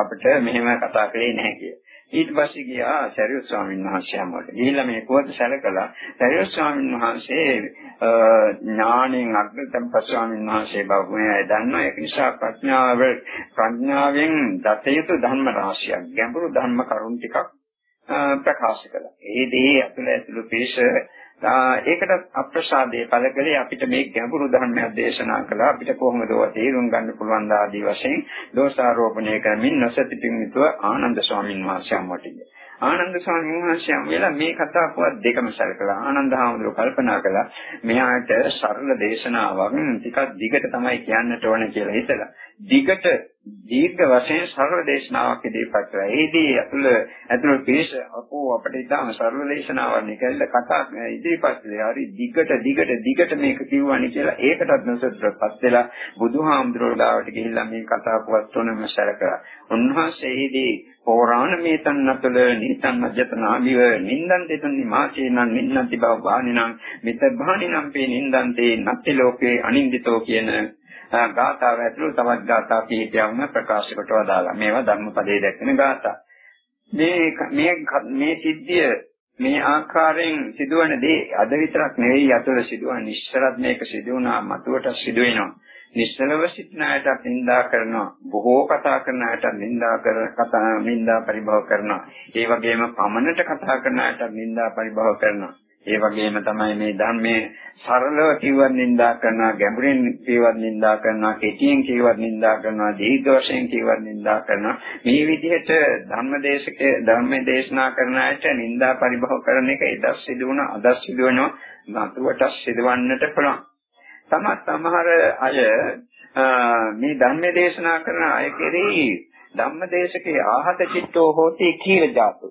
අපිට මෙහෙම කතා කළේ නැහැ කියලා. ඊට පස්සේ ගියා සරියුත් ස්වාමීන් වහන්සේ යමකට. ගිහිල්ලා මේ පොත සැලකලා සරියුත් ස්වාමීන් වහන්සේ ඥාණයෙන් අග්‍රතම ස්වාමීන් වහන්සේ බවුනේ දන්නා ඒක නිසා ප්‍රඥාව ප්‍රඥාවෙන් දත යුතු ධර්ම රාශියක් ගැඹුරු ධර්ම කරුණු ටිකක් ප්‍රකාශ කළා. ඒ දේ අතුල ඇතුළු පිළිස ඒකට අප්‍රසාදයේ පළකලේ අපිට මේ ගැඹුරු ධර්මයක් දේශනා කළා. අපිට කොහොමද ඒවා තේරුම් ගන්න පුළුවන් ආදී වශයෙන් දෝෂාරෝපණය කරමින් නොසති පිංවිතුව ආනන්ද ස්වාමීන් වහන්සේ අම්මටිගේ ආනන්ද ස්වාමීන් වහන්සේ වෙලා මේ කතා පුවත් දෙකම සැලකලා ආනන්ද හාමුදුරුවෝ කල්පනා කළා මෙයාට සරල දේශනාවක් ටිකක් දිගට තමයි කියන්නට ඕන කියලා හිතලා. දිගට දීර්ඝ වශයෙන් සරල දේශනාවක් ඉදිරිපත් කළා. ඒදී අතුල අතුල පිළිස අපෝ අපිට ඉතාම සරල දේශනාවක් නිකල්ල කතා ඉදිරිපත් කළේ. හරි දිගට දිගට දිගට මේක කිව්වනි කියලා ඒකටත් නොසතුටුපත් වෙලා බුදුහාමුදුරුවෝ ලාවට ගිහිල්ලා මේ කතා පුවත් තුනම සැලකලා. උන්වහන්සේ ඒදී පෝරාණ මේතන් අතුල නීතන් අජතනාමිව නින්දන් දෙතුනි මාචේනං නින්නන්ති බව බානිනං මිත බානිනං පේ නින්දන්තේ නත්ති ලෝකේ අනින්දිතෝ කියන ගාථාව ඇතුළු තවත් ගාථා කීපයක්ම ප්‍රකාශ කොට වදාලා. මේවා ධම්මපදයේ දැක්වෙන ගාථා. මේ මේ මේ සිද්ධිය මේ ආකාරයෙන් සිදුවන දේ අද විතරක් නෙවෙයි අතල සිදුවන නිශ්චරත් මේක සිදු වුණා මතුවට සිදු වෙනවා. නිශ්චලව සිටින අයට නින්දා කරනවා. බොහෝ කතා කරන අයට නින්දා කර කතා නින්දා පරිභව කරනවා. ඒ වගේම පමණට කතා කරන අයට නින්දා පරිභව කරනවා. ඒ වගේම තමයි මේ ධර්මයේ සරලව කිව්වත් නින්දා කරනවා ගැඹුරින් කිව්වත් නින්දා කරනවා කෙටියෙන් කිව්වත් නින්දා කරනවා දීර්ඝ වශයෙන් කිව්වත් නින්දා කරනවා මේ විදිහට ධර්මදේශකේ ධර්ම දේශනා කරන අයට නින්දා පරිභව කරන එක එදස් සිදු වුණ අදස් සිදු වෙනවා නතුවට සිදුවන්නට පුළුවන් තමත් සමහර අය මේ ධර්ම දේශනා කරන අය කෙරෙහි ධම්මදේශකේ ආහත චිත්තෝ හෝති කීල ජාතු.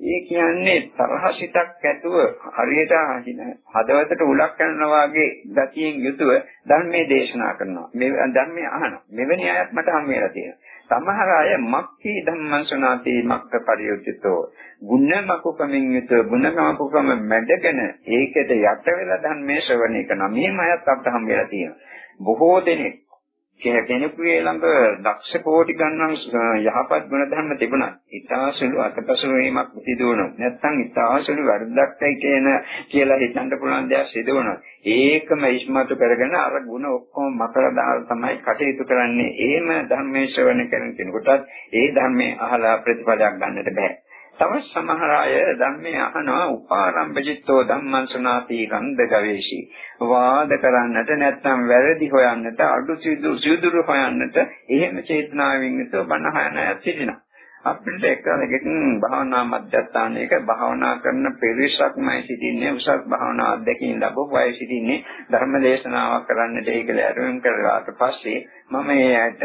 ඒ කියන්නේ තරහ සිතක් ඇතුව හරියට හදවතට උලක් කරනවා වගේ ගතියෙන් යුතුව ධර්මයේ දේශනා කරනවා. මේ ධර්මයේ අහනවා. මෙවැනි අයත් මට හම් වෙලා තියෙනවා. සමහර අය මක්ඛී ධම්මංසනාති මක්ක පරියුක්තෝ ගුණ මකුකමින් යුත ගුණ මකුකම මැඩගෙන ඒකෙට යට වෙලා ධර්මයේ ශ්‍රවණය කරනවා. මෙහෙම අයත් අපට හම් වෙලා තියෙනවා. බොහෝ දෙනෙක් කෙනෙකුගේ ළඟ දක්ෂ කෝටි ගණන් යහපත් ගුණ ධර්ම තිබුණා. ඊටාසුළු අතපසු වීමක් සිදු වුණා. නැත්නම් ඊටාසුළු වරදක්යි කියන කියලා හිතන්න පුළුවන් දෙයක් සිදු වුණා. ඒකම ඉස්මතු කරගෙන අර ගුණ ඔක්කොම මකලා දාලා තමයි කටයුතු කරන්නේ. එහෙම ධර්මයේ ශ්‍රවණය කරන කෙනෙකුටත් ඒ ධර්මයේ අහලා ප්‍රතිඵලයක් ගන්නට බෑ. තව සමහර අය ධම්මේ අහනවා උපාරම්භජිතෝ ධම්මං සුනාති ගන්ධ ගවේෂී වාද කරන්නට නැත්නම් වැරදි හොයන්නට අඩු සිදු සිදුරු හොයන්නට එහෙම චේතනාවෙන් යුතුව බණ හයන අය සිටිනවා. අපිට එකලකින් භාවනා මධ්‍යස්ථානයක භාවනා කරන පිරිසක්මයි සිටින්නේ උසස් භාවනා අධ්‍යක්ෂින් ලැබුව අය සිටින්නේ ධර්ම දේශනාවක් කරන්නට ඒක ලැබුම් කරලාට පස්සේ මම එයාට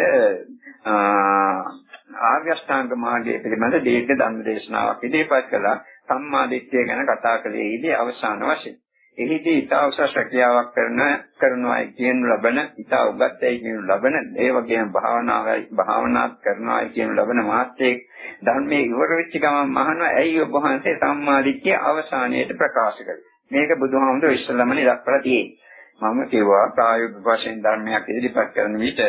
ආර්ය අෂ්ටාංග මාර්ගය පිළිබඳ දීර්ඝ ධර්ම දේශනාවක් ඉදිරිපත් කළා සම්මා දිට්ඨිය ගැන කතා කළේ ඊදී අවසාන වශයෙන්. එහිදී ඊතා උසස් රැකියාවක් කරන කරනවා කියනු ලබන ඊතා උගත්යි කියනු ලබන ඒ වගේම භාවනාවයි භාවනාත් කරනවා කියනු ලබන මාත්‍යෙක් ධර්මයේ ඉවර වෙච්ච ගමන් මහනවා ඇයි ඔබ වහන්සේ සම්මා දිට්ඨිය අවසානයේට ප්‍රකාශ කළේ. මේක බුදුහාමුදුරුවෝ ඉස්සල්ලාමනේ දක්වලා තියෙන්නේ. මම කිව්වා ප්‍රායෝගික වශයෙන් ධර්මයක් ඉදිරිපත් කරන විට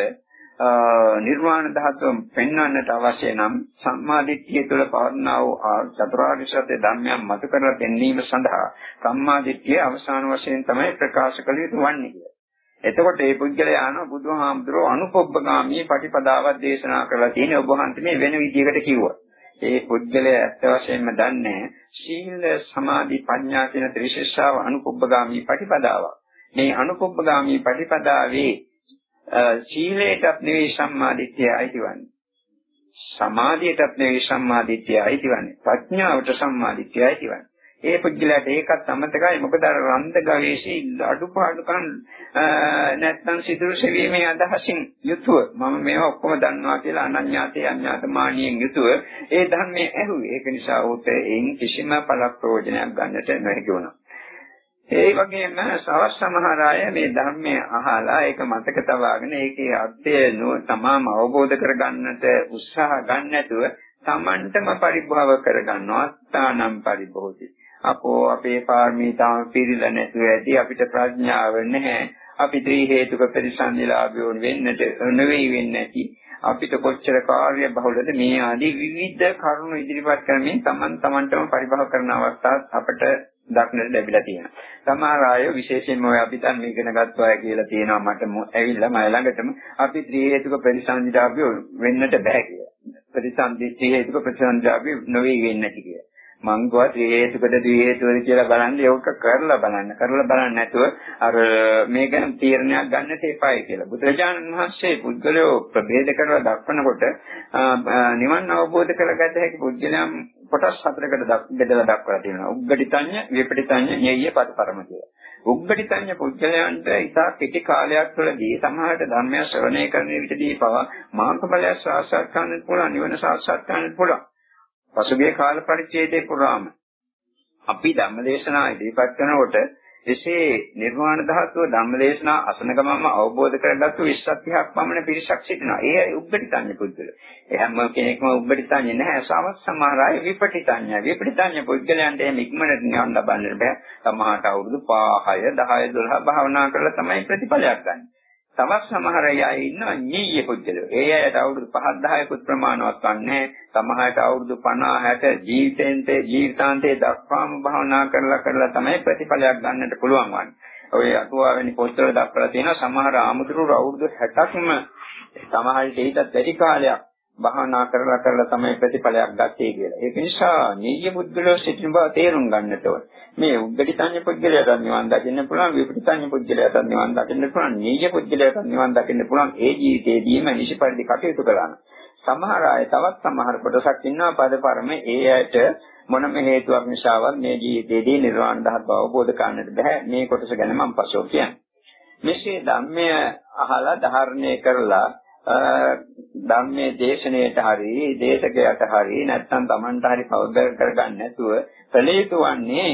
නිර්වාණ ධාතුව පෙන්වන්නට අවශ්‍ය නම් සම්මාදිට්ඨිය තුළ පවර්ණා වූ චතුරාර්ය සත්‍ය ධර්මයන් මතු කරලා පෙන්වීම සඳහා සම්මාදිට්ඨිය අවසාන වශයෙන් තමයි ප්‍රකාශ කළ යුතු වන්නේ කියලා. එතකොට මේ පුද්ගලයා අන බුදුහාමුදුරුවෝ අනුපොබ්බගාමී පටිපදාවක් දේශනා කරලා තියෙන ඔබ වහන්සේ මේ වෙන විදිහකට කිව්වා. ඒ පුද්ගලයා ඇත්ත වශයෙන්ම දන්නේ සීල සමාධි ප්‍රඥා කියන ත්‍රිශිෂ්ඨාව අනුපොබ්බගාමී පටිපදාවක්. මේ අනුපොබ්බගාමී පටිපදාවේ සීලයටත් නෙවෙයි සම්මාදිට්ඨිය අයිතිවන්නේ. සමාධියටත් නෙවෙයි සම්මාදිට්ඨිය අයිතිවන්නේ. ප්‍රඥාවට සම්මාදිට්ඨිය අයිතිවන්නේ. ඒ පුද්ගලයාට ඒකත් අමතකයි මොකද අර රන්ද ගවේෂී අඩුපාඩුකම් නැත්නම් සිදුරු සෙවීමේ අදහසින් යුතුව මම මේවා ඔක්කොම දන්නවා කියලා අනඤ්ඤාතේ අඤ්ඤාතමානියෙන් යුතුව ඒ ධර්මයේ ඇහුවේ ඒක නිසා උට එයින් කිසිම පළ ප්‍රයෝජනයක් ගන්නට නොහැකි වුණා ඒ වගේම සවස් සමහර අය මේ ධර්මය අහලා ඒක මතක තබාගෙන ඒකේ අර්ථය තමාම අවබෝධ කරගන්නට උත්සාහ ගන්න නැතුව තමන්ටම පරිභව කරගන්නවා ස්ථානම් පරිභෝධි. අපෝ අපේ පාරමිතාව පිළිලා නැතුව ඇති අපිට ප්‍රඥාව නැහැ. අපි ත්‍රි හේතුක ප්‍රතිසන්දිලාභයෝ වෙන්නට නෙවෙයි වෙන්නේ නැති. අපිට කොච්චර කාර්ය බහුලද මේ ආදී විවිධ කරුණු ඉදිරිපත් කරමින් තමන් තමන්ටම පරිභව කරන අවස්ථාත් අපට දක්නට ලැබිලා තියෙනවා. සමහර අය විශේෂයෙන්ම ඔය අපි දැන් ඉගෙන ගත්තා කියලා තියෙනවා මට ඇවිල්ලා මම ළඟටම අපි ත්‍රි හේතුක ප්‍රතිසන්දිදාපිය වෙන්නට බෑ කියලා. ප්‍රතිසන්දි ත්‍රි හේතුක ප්‍රතිසන්දිදාපිය නොවේ වෙන්නේ නැති කියලා. මං ගුවා ත්‍රි හේතුකද ද්වි හේතුකද කියලා බලන්න ඒක කරලා බලන්න. කරලා බලන්න නැතුව අර මේ ගැන තීරණයක් ගන්න තේපායි කියලා. බුදුරජාණන් වහන්සේ පුද්ගලයෝ ප්‍රභේද කරලා දක්වනකොට නිවන් අවබෝධ කරගත හැකි පුද්ගලයන් කොටස් හතරකට බෙදලා දක්වලා තියෙනවා. උග්ගටිතඤ්ඤ, විපටිතඤ්ඤ, ඤෙය්‍ය පදපරම කියලා. උග්ගටිතඤ්ඤ පුද්ගලයන්ට ඉතා කෙටි කාලයක් තුළදී සමහරට ධර්මය ශ්‍රවණය කරන විටදී පවා මාර්ගඵලය සාක්ෂාත් කරගන්න පුළුවන්, නිවන සාක්ෂාත් කරගන්න පුළුවන්. පසුගිය කාල පරිච්ඡේදයේ පුරාම අපි ධම්මදේශනා ඉදිරිපත් කරනකොට එසේ නිර්වාණ ධාතුව ධම්මදේශනා අසන ගමම අවබෝධ කරගත්තු 20ක් පමණ පිරිසක් සිටිනවා. ඒ උග්ගටිතඤ්ඤ පුද්ගල. ඒ හැම කෙනෙක්ම උග්ගටිතඤ්ඤ නැහැ. සමස් සමහර අය විපටිතඤ්ඤ. විපටිතඤ්ඤ පුද්ගලයන්ට එහෙම ඉක්මනට නිවන් ලබන්න බෑ. සමහරට අවුරුදු 5, 6, 10, 12 භාවනා කරලා තමයි ප්‍රතිඵලයක් ගන්න. තවත් සමහර අය ඉන්නවා නීය පුද්ගලයෝ. ඒ අයට අවුරුදු 5 10කුත් ප්‍රමාණවත් වන්නේ. සමහරට අවුරුදු 50 60 ජීවිතේන්තේ ජීවිතාන්තේ දක්වාම භාවනා කරලා කරලා තමයි ප්‍රතිඵලයක් ගන්නට පුළුවන් වන්නේ. ඔය අටුවා වෙනි පොත්වල දක්වලා තියෙනවා සමහර ආමුදුරු අවුරුදු 60ක්ම සමහරට ඊටත් වැඩි කාලයක් භාවනා කරලා කරලා තමයි ප්‍රතිඵලයක් ගත්තේ කියලා. ඒක නිසා නීය පුද්ගලයෝ සිටින බව තේරුම් ගන්නට ඕනේ. මේ උද්දටිතඤ්ඤ පුද්ගලයාට නිවන් දකින්න පුළුවන්, විපටිතඤ්ඤ පුද්ගලයාට නිවන් දකින්න පුළුවන්, නීය පුද්ගලයාට නිවන් දකින්න පුළුවන්. ඒ ජීවිතේදීම නිසි පරිදි කටයුතු කරනවා. සමහර අය තවත් සමහර කොටසක් ඉන්නවා පදපරම ඒ අයට මොනම හේතුවක් නිසාවත් මේ ජීවිතයේදී නිර්වාණ ධාතුව අවබෝධ කරන්නට බෑ. මේ කොටස ගැන මම පසුව කියන්නේ. මෙසේ ධම්මය අහලා ධාරණය කරලා ධම්මයේ දේශනාවට හරි දේශකයට හරි නැත්නම් Tamanට හරි පෞද්ගල කරගන්න නැතුව කලේතු වන්නේ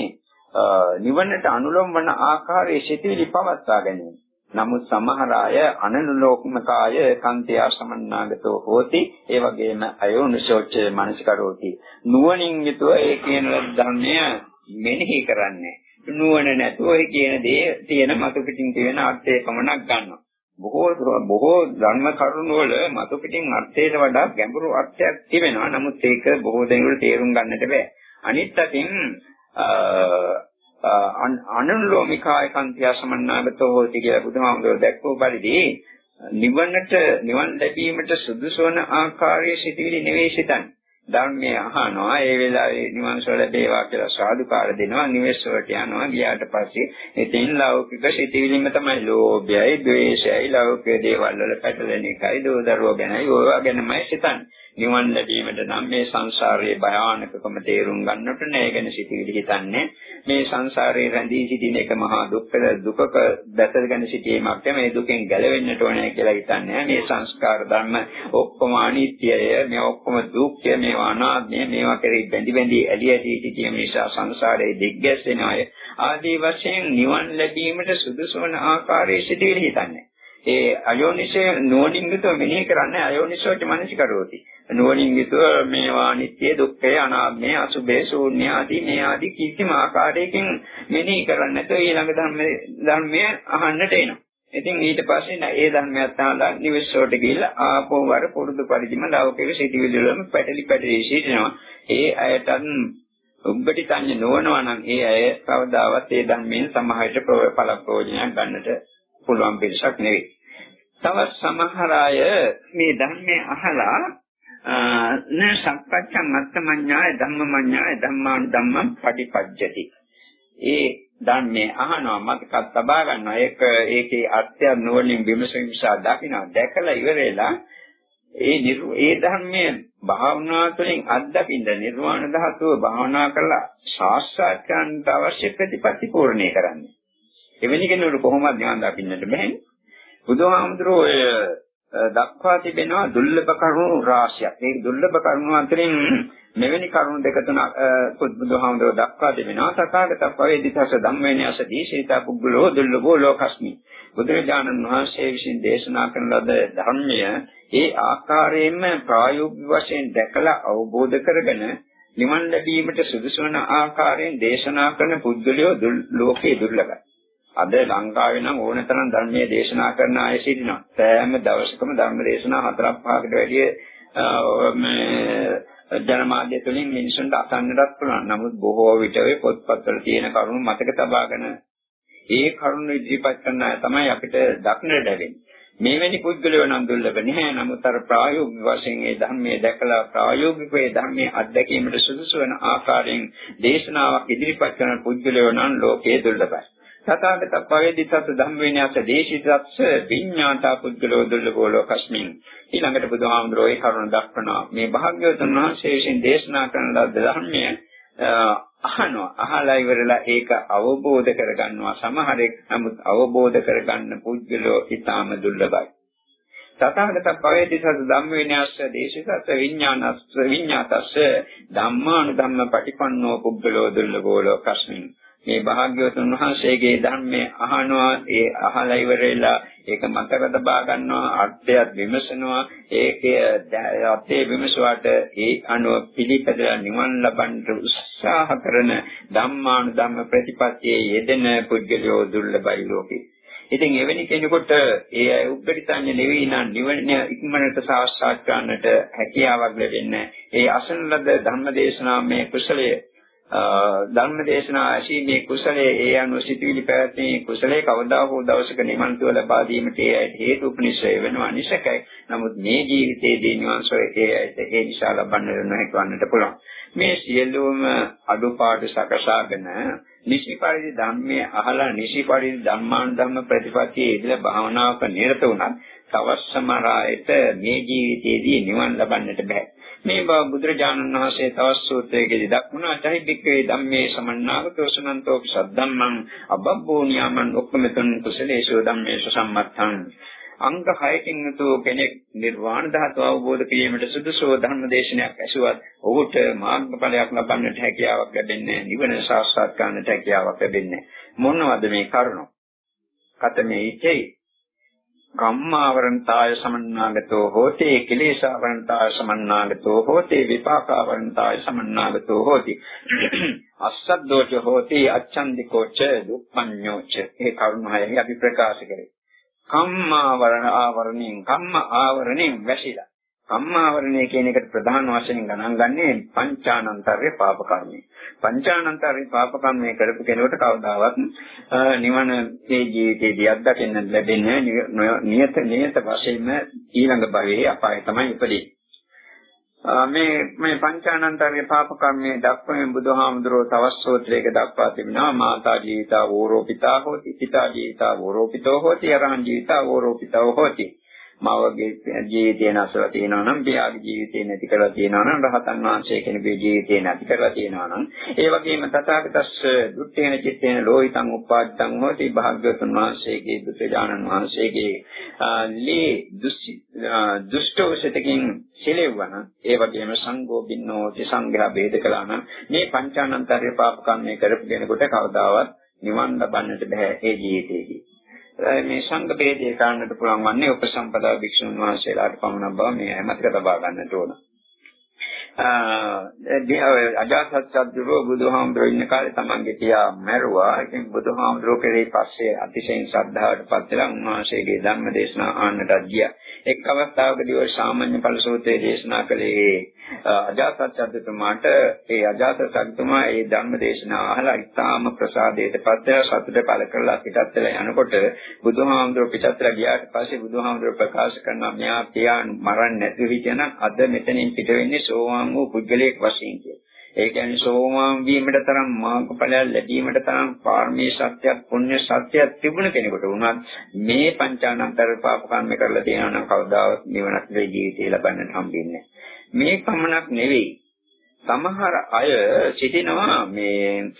නිවනට අනුලම් වන ආකාරයේ සිටිවිලි පවත්වා ගැනීම. නමුත් සමහර අය අනනුලෝකමකාය කන්තිය සමන්නාගතෝ හෝති. ඒ වගේම අයෝනිසෝච මනසිකරෝති. නුවණින් යුතුව ඒ කියන ධර්මය මෙනෙහි කරන්නේ. නුවණ නැතුව ඒ කියන දේ තියෙන මතු පිටින් තියෙන අර්ථය පමණක් ගන්නවා. බොහෝ බොහෝ ධර්ම කරුණු වල මතු පිටින් අර්ථයට වඩා ගැඹුරු අර්ථයක් තිබෙනවා නමුත් ඒක බොහෝ දෙනෙකුට තේරුම් ගන්නට බෑ අනිත් අතින් අනුලෝමිකාය කන්තිය සමන්නාගතෝ හෝති කියලා බුදුහාමුදුරුවෝ දැක්වූ පරිදි නිවනට නිවන් ලැබීමට සුදුසු වන ආකාරයේ සිටිවිලි නෙවෙයි සිතන්නේ. ධර්මය අහනවා ඒ වෙලාවේ නිවන් සුව ලැබේවා කියලා සාදුකාර දෙනවා නිවෙස් වලට යනවා ගියාට පස්සේ ඉතින් ලෞකික සිටිවිලිම තමයි ලෝභයයි ද්වේෂයයි ලෞකික දේවල් වල පැටලෙන එකයි දෝදරුව ගැනයි ඕවා ගැනමයි සිතන්නේ. නිවන් ලැබීමට නම් මේ සංසාරයේ භයානකකම තේරුම් ගන්නට නෑ. ගැන සිටිවිලි හිතන්නේ මේ සංසාරයේ රැඳී සිටින එක මහා දුක්ඛ දුකක දැසගෙන සිටීමක් මේ දුකෙන් ගැලවෙන්නට ඕනේ කියලා හිතන්නේ මේ සංස්කාර ධර්ම ඔක්කොම අනිත්‍යය මේ ඔක්කොම දුක්ඛය මේවා අනාත්මය මේවා කෙරෙහි බැඳි බැඳි ඇලි ඇලි සිටීම නිසා සංසාරයේ දිග්ගැස්සෙන අය ආදී වශයෙන් නිවන් ලැබීමට සුදුසු වන ආකාරයේ සිටිවිලි හිතන්නේ. ඒ අයෝනිසේ නෝනින් යුතුව මෙනෙහි කරන්නේ අයෝනිසෝච මනසිකරෝති. නෝනින් යුතුව මේවා නිත්‍ය දුක්ඛය අනාත්මය අසුභේ ශූන්‍ය ආදී මේ ආදී කිසිම ආකාරයකින් මෙනෙහි කරන්නේ නැතුව ඊළඟ ධර්ම ධර්මය අහන්නට එනවා. ඉතින් ඊට පස්සේ ඒ ධර්මයත් අහලා නිවෙස්වට ගිහිල්ලා ආපෝ වර පුරුදු පරිදිම ලෞකික සිටිවිලි වලම පැටලි පැටලි සිටිනවා. ඒ අයටත් උග්ගටි තඤ්ඤ නොවනවා නම් ඒ අය කවදාවත් ඒ ධර්මයෙන් සමාහයට පළ ප්‍රයෝජනයක් ගන්නට පුළුවන් පිරිසක් නෙවෙයි. තවත් සමහර අය මේ ධර්මයේ අහලා න සම්පච්ඡං අත්තමඤ්ඤාය ධම්මමඤ්ඤාය ධම්මාන ධම්මං පටිපජ්ජති. ඒ ධර්මයේ අහනවා මතකත් තබා ගන්නවා. ඒක ඒකේ අර්ථය නුවණින් විමසීමසා දකිනවා. දැකලා ඉවරෙලා ඒ ඒ ධර්මයේ භාවනා තුළින් අත්දකින්න නිර්වාණ ධාතුව භාවනා කරලා සාක්ෂාත් කරන්නට අවශ්‍ය ප්‍රතිපත්ති පූර්ණේ කරන්නේ. එවැනි කෙනෙකුට කොහොමද නිවන් දකින්නට බැහැ? බුදුහාමුදුරුවෝ ඔය දක්වා තිබෙනවා දුර්ලභ කරුණු රාශියක්. මේ දුර්ලභ කරුණු අතරින් මෙවැනි කරුණු දෙක තුනක් බුදුහාමුදුරුවෝ දක්වා තිබෙනවා. සකාගතප්පවේ දිතස ධම්මේනයස දීශේතා පුද්ගලෝ දුර්ලභෝ ලෝකස්මි. බුදුරජාණන් වහන්සේ විසින් දේශනා කරන ලද ධර්මය ඒ ආකාරයෙන්ම ප්‍රායෝගික වශයෙන් දැකලා අවබෝධ කරගෙන නිවන් ලැබීමට සුදුසු වන ආකාරයෙන් දේශනා කරන පුද්ගලයෝ ලෝකේ දුර්ලභයි. අද ලංකාවේ නම් ඕනතරම් ධර්මයේ දේශනා කරන අය සිටිනවා. සෑම දවසකම ධර්ම දේශනා හතරක් පහකට වැඩිය මේ ජනමාධ්‍ය තුලින් මිනිසුන්ට අසන්නටත් පුළුවන්. නමුත් බොහෝ විට ඔය පොත්පත්වල තියෙන කරුණු මතක තබාගෙන ඒ කරුණු ඉදිරිපත් කරන අය තමයි අපිට දක්නට ලැබෙන්නේ. මේවැනි පුද්ගලයෝ නම් දුර්ලභ නැහැ. නමුත් අර ප්‍රායෝගික වශයෙන් ඒ ධර්මයේ දැකලා ප්‍රායෝගිකව ඒ ධර්මයේ අත්දැකීමට සුදුසු වන ආකාරයෙන් දේශනාවක් ඉදිරිපත් කරන පුද්ගලයෝ නම් ලෝකයේ දුර්ලභයි. තථාගත පවේදිතත් ධම්මවිනයස දේශිතත්ස විඤ්ඤාතා පුද්ගලෝ දුර්ලභෝ ලෝකස්මින්. ඊළඟට බුදුහාමුදුරෝ ඒ කරුණ දක්වනවා. මේ භාග්‍යවතුන් වහන්සේ විසින් දේශනා කරන ලද ධර්මය අහනවා. අහලා ඉවරලා ඒක අවබෝධ කරගන්නවා. සමහරෙක් නමුත් අවබෝධ කරගන්න පුද්ගලෝ ඊටාම දුර්ලභයි. තථාගත පවේදිතත් ධම්මවිනයස දේශිතත් විඤ්ඤාණස්ස විඤ්ඤාතස්ස ධම්මානුධම්ම පටිපන්නෝ පුද්ගලෝ දුර්ලභෝ ලෝකස්මින්. මේ භාග්‍යවතුන් වහන්සේගේ ධර්මයේ අහනවා ඒ අහලා ඉවරලා ඒක මතක තබා ගන්නවා අර්ථයත් විමසනවා. ඒකේ අර්ථය විමසුවාට ඒ අනුව පිළිපදලා නිවන් ලබන්න උත්සාහ කරන ධම්මානුධම්ම ප්‍රතිපත්තියේ යෙදෙන පුද්ගලයෝ දුර්ලභයි ලෝකේ. ඉතින් එවැනි කෙනෙකුට ඒ උද්ගටිතඤ්ඤ නෙවෙයි නම් නිවන ඉක්මනට සාක්ෂාත් කරන්නට හැකියාවක් ලැබෙන්නේ. ඒ අසන ලද ධර්මදේශනාමය කුසලයේ ධර්ම දේශනා ඇසීමේ කුසලයේ ඒ අනුව සිටිවිලි පැවැත්මේ කුසලයේ කවදා හෝ දවසක නිමන්තුව ලබා දීමට ඒ හේතු උපනිශ්‍රය වෙනවා නිසකයි. නමුත් මේ ජීවිතයේදී නිවන් සොය ඒ ඒ නිසා ලබන්නට නොහැකි වන්නට පුළුවන්. මේ සියලුම අඩුපාඩු සකසාගෙන නිසි පරිදි ධර්මයේ අහලා නිසි පරිදි ධම්මාන ධම්ම ප්‍රතිපත්තියේ ඉඳලා භාවනාවක නිරත වුණත් තවත් සමහර අයට මේ ජීවිතයේදී නිවන් ලබන්නට බෑ. මේ බව බුදුරජාණන් වහන්සේ තවත් සූත්‍රයකදී දක්වනවා චෛත්‍යකේ ධම්මේ සමන්නාවතෝ සනන්තෝ සද්ධම්මං අබබ්බෝ නියමං ඔක්කමතුන් කුසලේසෝ ධම්මේසු සම්මත්තං. අංග 6කින් යුතු කෙනෙක් නිර්වාණ ධාතුව අවබෝධ කිරීමට සුදුසු ධර්ම දේශනයක් ඇසුවත් ඔහුට මාර්ගඵලයක් ලබන්නට හැකියාවක් ලැබෙන්නේ නිවන සාක්ෂාත් කරන්නට හැකියාවක් ලැබෙන්නේ මොනවද මේ කරුණ? කතමේ ඉච්ඡේ. කම්මාවරණතාය සමන්නාගතෝ හෝති කිලේශාවරණතාය සමන්නාගතෝ හෝති විපාකාවරණතාය සමන්නාගතෝ හෝති. අස්සද්දෝච හෝති අච්ඡන්දිකෝච දුප්පඤ්ඤෝච. ඒ කරුණායයි අපි ප්‍රකාශ කරේ. කම්මාවරණ ආවරණින් කම්ම ආවරණින් වැසිලා. කම්මාවරණය කියන එකට ප්‍රධාන වශයෙන් ගණන් ගන්නේ පංචානන්තරේ පාප කර්මය. පංචානන්තරේ පාප කර්මය කරපු කෙනෙකුට කවදාවත් නිවන මේ ජීවිතයේදී අත්දකින්න ලැබෙන්නේ නියත නියත වශයෙන්ම ඊළඟ භවයේ අපාය තමයි උපදින්නේ. මේ මේ පංචානන්තරේ පාප කර්මයේ දක්වමින් බුදුහාමුදුරුවෝ තවස් සූත්‍රයක දක්වා තිබෙනවා මාතා ජීවිතා වෝරෝපිතා හෝති පිතා ජීවිතා වෝරෝපිතෝ හෝති අරහං ජීවිතා වෝරෝපිතෝ හෝති මවගේ ජීවිතේ නැසලා තියෙනවා නම් පියාගේ ජීවිතේ නැති කරලා තියෙනවා නම් රහතන් වහන්සේ කෙනෙකුගේ ජීවිතේ නැති කරලා තියෙනවා නම් ඒ වගේම තථාගතස්ස දුට්ඨේන චිත්තේන ලෝහිතං උපාදිතං හෝති භාග්‍යවතුන් වහන්සේගේ බුදුජානන් වහන්සේගේ ලී දුෂ්ටෝෂතකින් සිලෙවන ඒ වගේම සංඝෝ බින්නෝ සංඝයා ભેද කළා නම් මේ පංචානන්තරේ පාප කර්මය කරපු කෙනෙකුට කවදාවත් නිවන් ලබන්නට බෑ ඒ ජීවිතේදී. මේ සංඝ ભેදයේ කාණ්ඩට පුළුවන් වන්නේ උපසම්පදා භික්ෂුන් වහන්සේලාට පමණක් බව මේ මතක තබා ගන්නට ඕන. අජාසත්ත්වෝ බුදුහාමුදුරුවෝ ඉන්න කාලේ තමන්ගේ පියා මැරුවා. ඉතින් බුදුහාමුදුරුවෝ කෙරෙහි පස්සේ අතිශයින් ශ්‍රද්ධාවට පත් වෙලා උන්වහන්සේගේ ධර්ම දේශනා ආන්නට ගියා. එක් අවස්ථාවකදී ඔය සාමාන්‍ය ඵල සූත්‍රයේ දේශනා කළේ අජාසත්ත්වතුමාට ඒ අජාසත්තුමා ඒ ධර්ම දේශනාව අහලා ඉතාම ප්‍රසාදයට පත් වෙලා සතුට පළ කරලා පිටත් වෙලා යනකොට බුදුහාමුදුරුවෝ පිටත් වෙලා ගියාට පස්සේ බුදුහාමුදුරුවෝ ප්‍රකාශ කරනවා මෙයා පියා මරන්නේ නැතුව හිටියනම් අද මෙතනින් පිට වෙන්නේ සෝවාන් වූ පුද්ගලයෙක් වශයෙන් කියලා. ඒ කියන්නේ සෝවාන් වීමට තරම් මාර්ගඵලයක් ලැබීමට තරම් පාරමී සත්‍යයක් පුණ්‍ය සත්‍යයක් තිබුණ කෙනෙකුට වුණත් මේ පංචානන්තර පාප කර්ම කරලා තියෙනවා නම් කවදාවත් නිවනක් දෙයි ජීවිතේ ලබන්නට හම්බෙන්නේ මේ පමණක් නෙවෙයි. සමහර අය සිටිනවා මේ